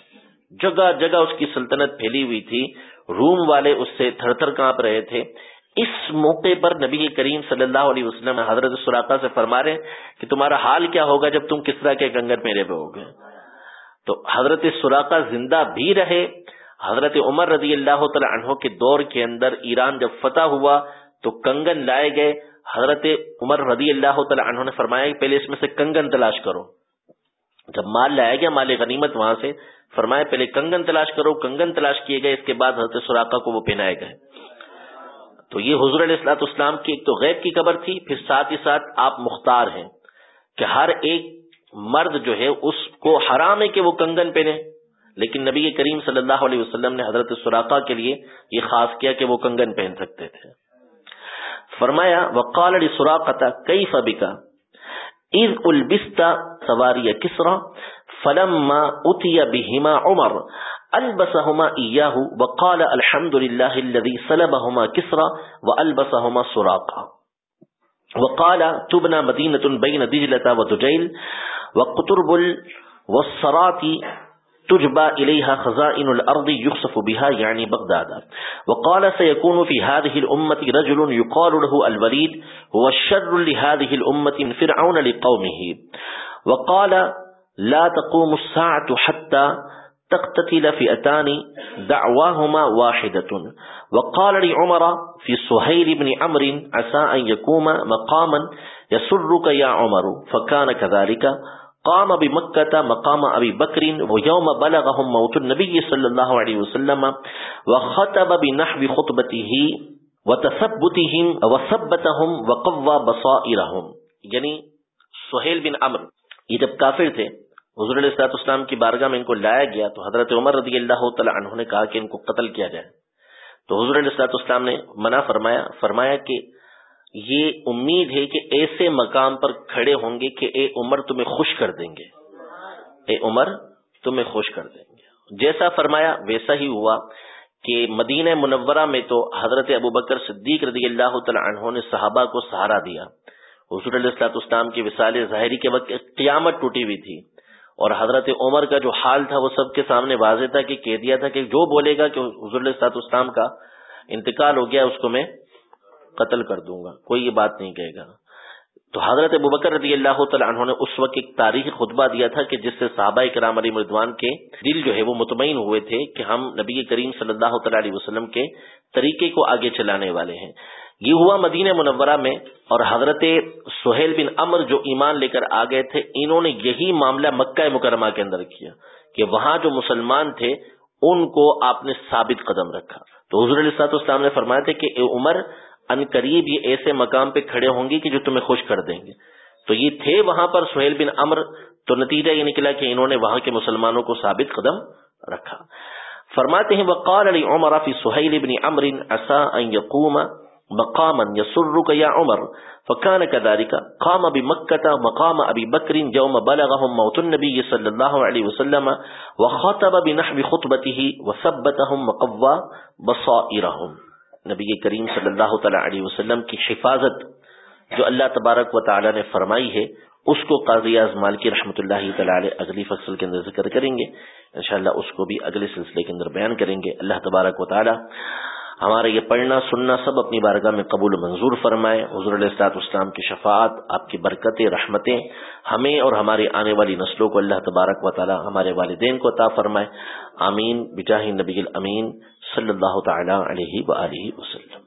جگہ جگہ اس کی سلطنت پھیلی ہوئی تھی۔ روم والے اس سے تھر تھر کانپ رہے تھے۔ اس موقع پر نبی کریم صلی اللہ علیہ وسلم حضرت سراقا سے فرما رہے کہ تمہارا حال کیا ہوگا جب تم کس طرح کے کنگر میرے پہ ہوگے۔ تو حضرت سراقا زندہ بھی رہے۔ حضرت عمر رضی اللہ تعالی عنہ کے دور کے اندر ایران جب فتح ہوا تو کنگن لائے گئے۔ حضرت عمر رضی اللہ تعالی عنہ نے فرمایا کہ پہلے اس میں سے کنگن تلاش کرو۔ جب مال لایا گیا، مال غنیمت وہاں سے فرمایا پہلے کنگن تلاش کرو، کنگن تلاش کیے گئے، اس کے بعد حضرت سراقہ کو وہ پہنائے گئے۔ تو یہ حضور علیہ السلاط اسلام کی ایک تو غیب کی قبر تھی، پھر ساتھ ہی ساتھ آپ مختار ہیں کہ ہر ایک مرد جو ہے اس کو حرام ہے کہ وہ کنگن پہنے۔ لیکن نبی کریم صلی اللہ علیہ وسلم نے حضرت سراقہ کے لیے یہ خاص کیا کہ وہ کنگن پہن سکتے تھے۔ فرمایا، وقال سراقتا کئی فبکا اذ البست سواری کسرا فلما اتي بهما عمر البسهما اياه وقال الحمد لله الذي سلبهما كسرا والبسهما سراقا. وقال تبنى مدينه بين دجله ودجيل وقطرب والصرات تجبى إليها خزائن الأرض يخصف بها يعني بغداد. وقال سيكون في هذه الأمة رجل يقال له الوليد، هو الشر لهذه الأمة من فرعون لقومه. وقال لا تقوم الساعة حتى تقتتل فئتان دعواهما واحدة. وقال لعمر في سهيل بن عمر عسى أن يكون مقاما يسرك يا عمر. فكان كذلك. قام بمکہ مقام ابی بکرین و یوم بلغهم موت النبی صلی اللہ علیہ وسلم و خطب بنحو خطبته و تثبتهم و بصائرهم. یعنی سہیل بن عمر یہ جب کافر تھے حضور علیہ الصلوۃ والسلام کی بارگاہ میں ان کو لایا گیا تو حضرت عمر رضی اللہ تعالی عنہ نے کہا کہ ان کو قتل کیا جائے۔ تو حضور علیہ الصلوۃ والسلام نے منع فرمایا فرمایا کہ یہ امید ہے کہ ایسے مقام پر کھڑے ہوں گے کہ اے عمر تمہیں خوش کر دیں گے۔ اے عمر تمہیں خوش کر دیں گے۔ جیسا فرمایا، ویسا ہی ہوا کہ مدینہ منورہ میں تو حضرت ابو بکر صدیق رضی اللہ تعالی عنہ نے صحابہ کو سہارا دیا۔ حضور علیہ السلاط اسلام کی وسال ظاہری کے وقت قیامت ٹوٹی ہوئی تھی۔ اور حضرت عمر کا جو حال تھا وہ سب کے سامنے واضح تھا کہ کہہ دیا تھا کہ جو بولے گا کہ حضور علیہ السلاط اسلام کا انتقال ہو گیا اس کو میں قتل کر دوں گا، کوئی یہ بات نہیں کہے گا۔ تو حضرت ابوبکر رضی اللہ تعالیٰ عنہ نے اس وقت ایک تاریخی خطبہ دیا تھا کہ جس سے صحابہ کرام علی مردوان کے دل جو ہے وہ مطمئن ہوئے تھے کہ ہم نبی کریم صلی اللہ تعالی علیہ وسلم کے طریقے کو آگے چلانے والے ہیں۔ یہ ہوا مدینہ منورہ میں اور حضرت سہیل بن امر جو ایمان لے کر آ گئے تھے، انہوں نے یہی معاملہ مکہ مکرمہ کے اندر کیا کہ وہاں جو مسلمان تھے، ان کو آپ نے ثابت قدم رکھا۔ تو حضور علیہ السلام نے فرمایا تھے کہ اے عمر، ان قریب یہ ایسے مقام پہ کھڑے ہوں گے کہ جو تمہیں خوش کر دیں گے۔ تو یہ تھے وہاں پر سہیل بن امر، تو نتیجہ یہ نکلا کہ انہوں نے وہاں کے مسلمانوں کو ثابت قدم رکھا۔ فرماتے ہیں، وقال علی عمر فی سہیل بن امر عسى ان يقوم مقاما يسرك يا عمر فكان كذلك قام بمكة مقام أبي بكر يوم بلغهم موت النبي صلى الله عليه وسلم وخطب بنحو خطبته وثبتهم وقوى بصائرهم. نبی کریم صلی اللہ تعالی علیہ وسلم کی حفاظت جو اللہ تبارک و تعالی نے فرمائی ہے، اس کو قاضی اعظمال کی رحمۃ اللہ تعالی اگلی فصل کے اندر ذکر کریں گے۔ انشاءاللہ اس کو بھی اگلے سلسلے کے اندر بیان کریں گے۔ اللہ تبارک و تعالی ہمارا یہ پڑھنا سننا سب اپنی بارگاہ میں قبول منظور فرمائے۔ حضور علیہ السلاط اسلام کی شفاعت، آپ کی برکتیں، رحمتیں ہمیں اور ہماری آنے والی نسلوں کو اللہ تبارک و تعالی ہمارے والدین کو عطا فرمائے۔ آمین۔ بجاہ نبی الامین صلی اللہ تعالی علیہ و وسلم۔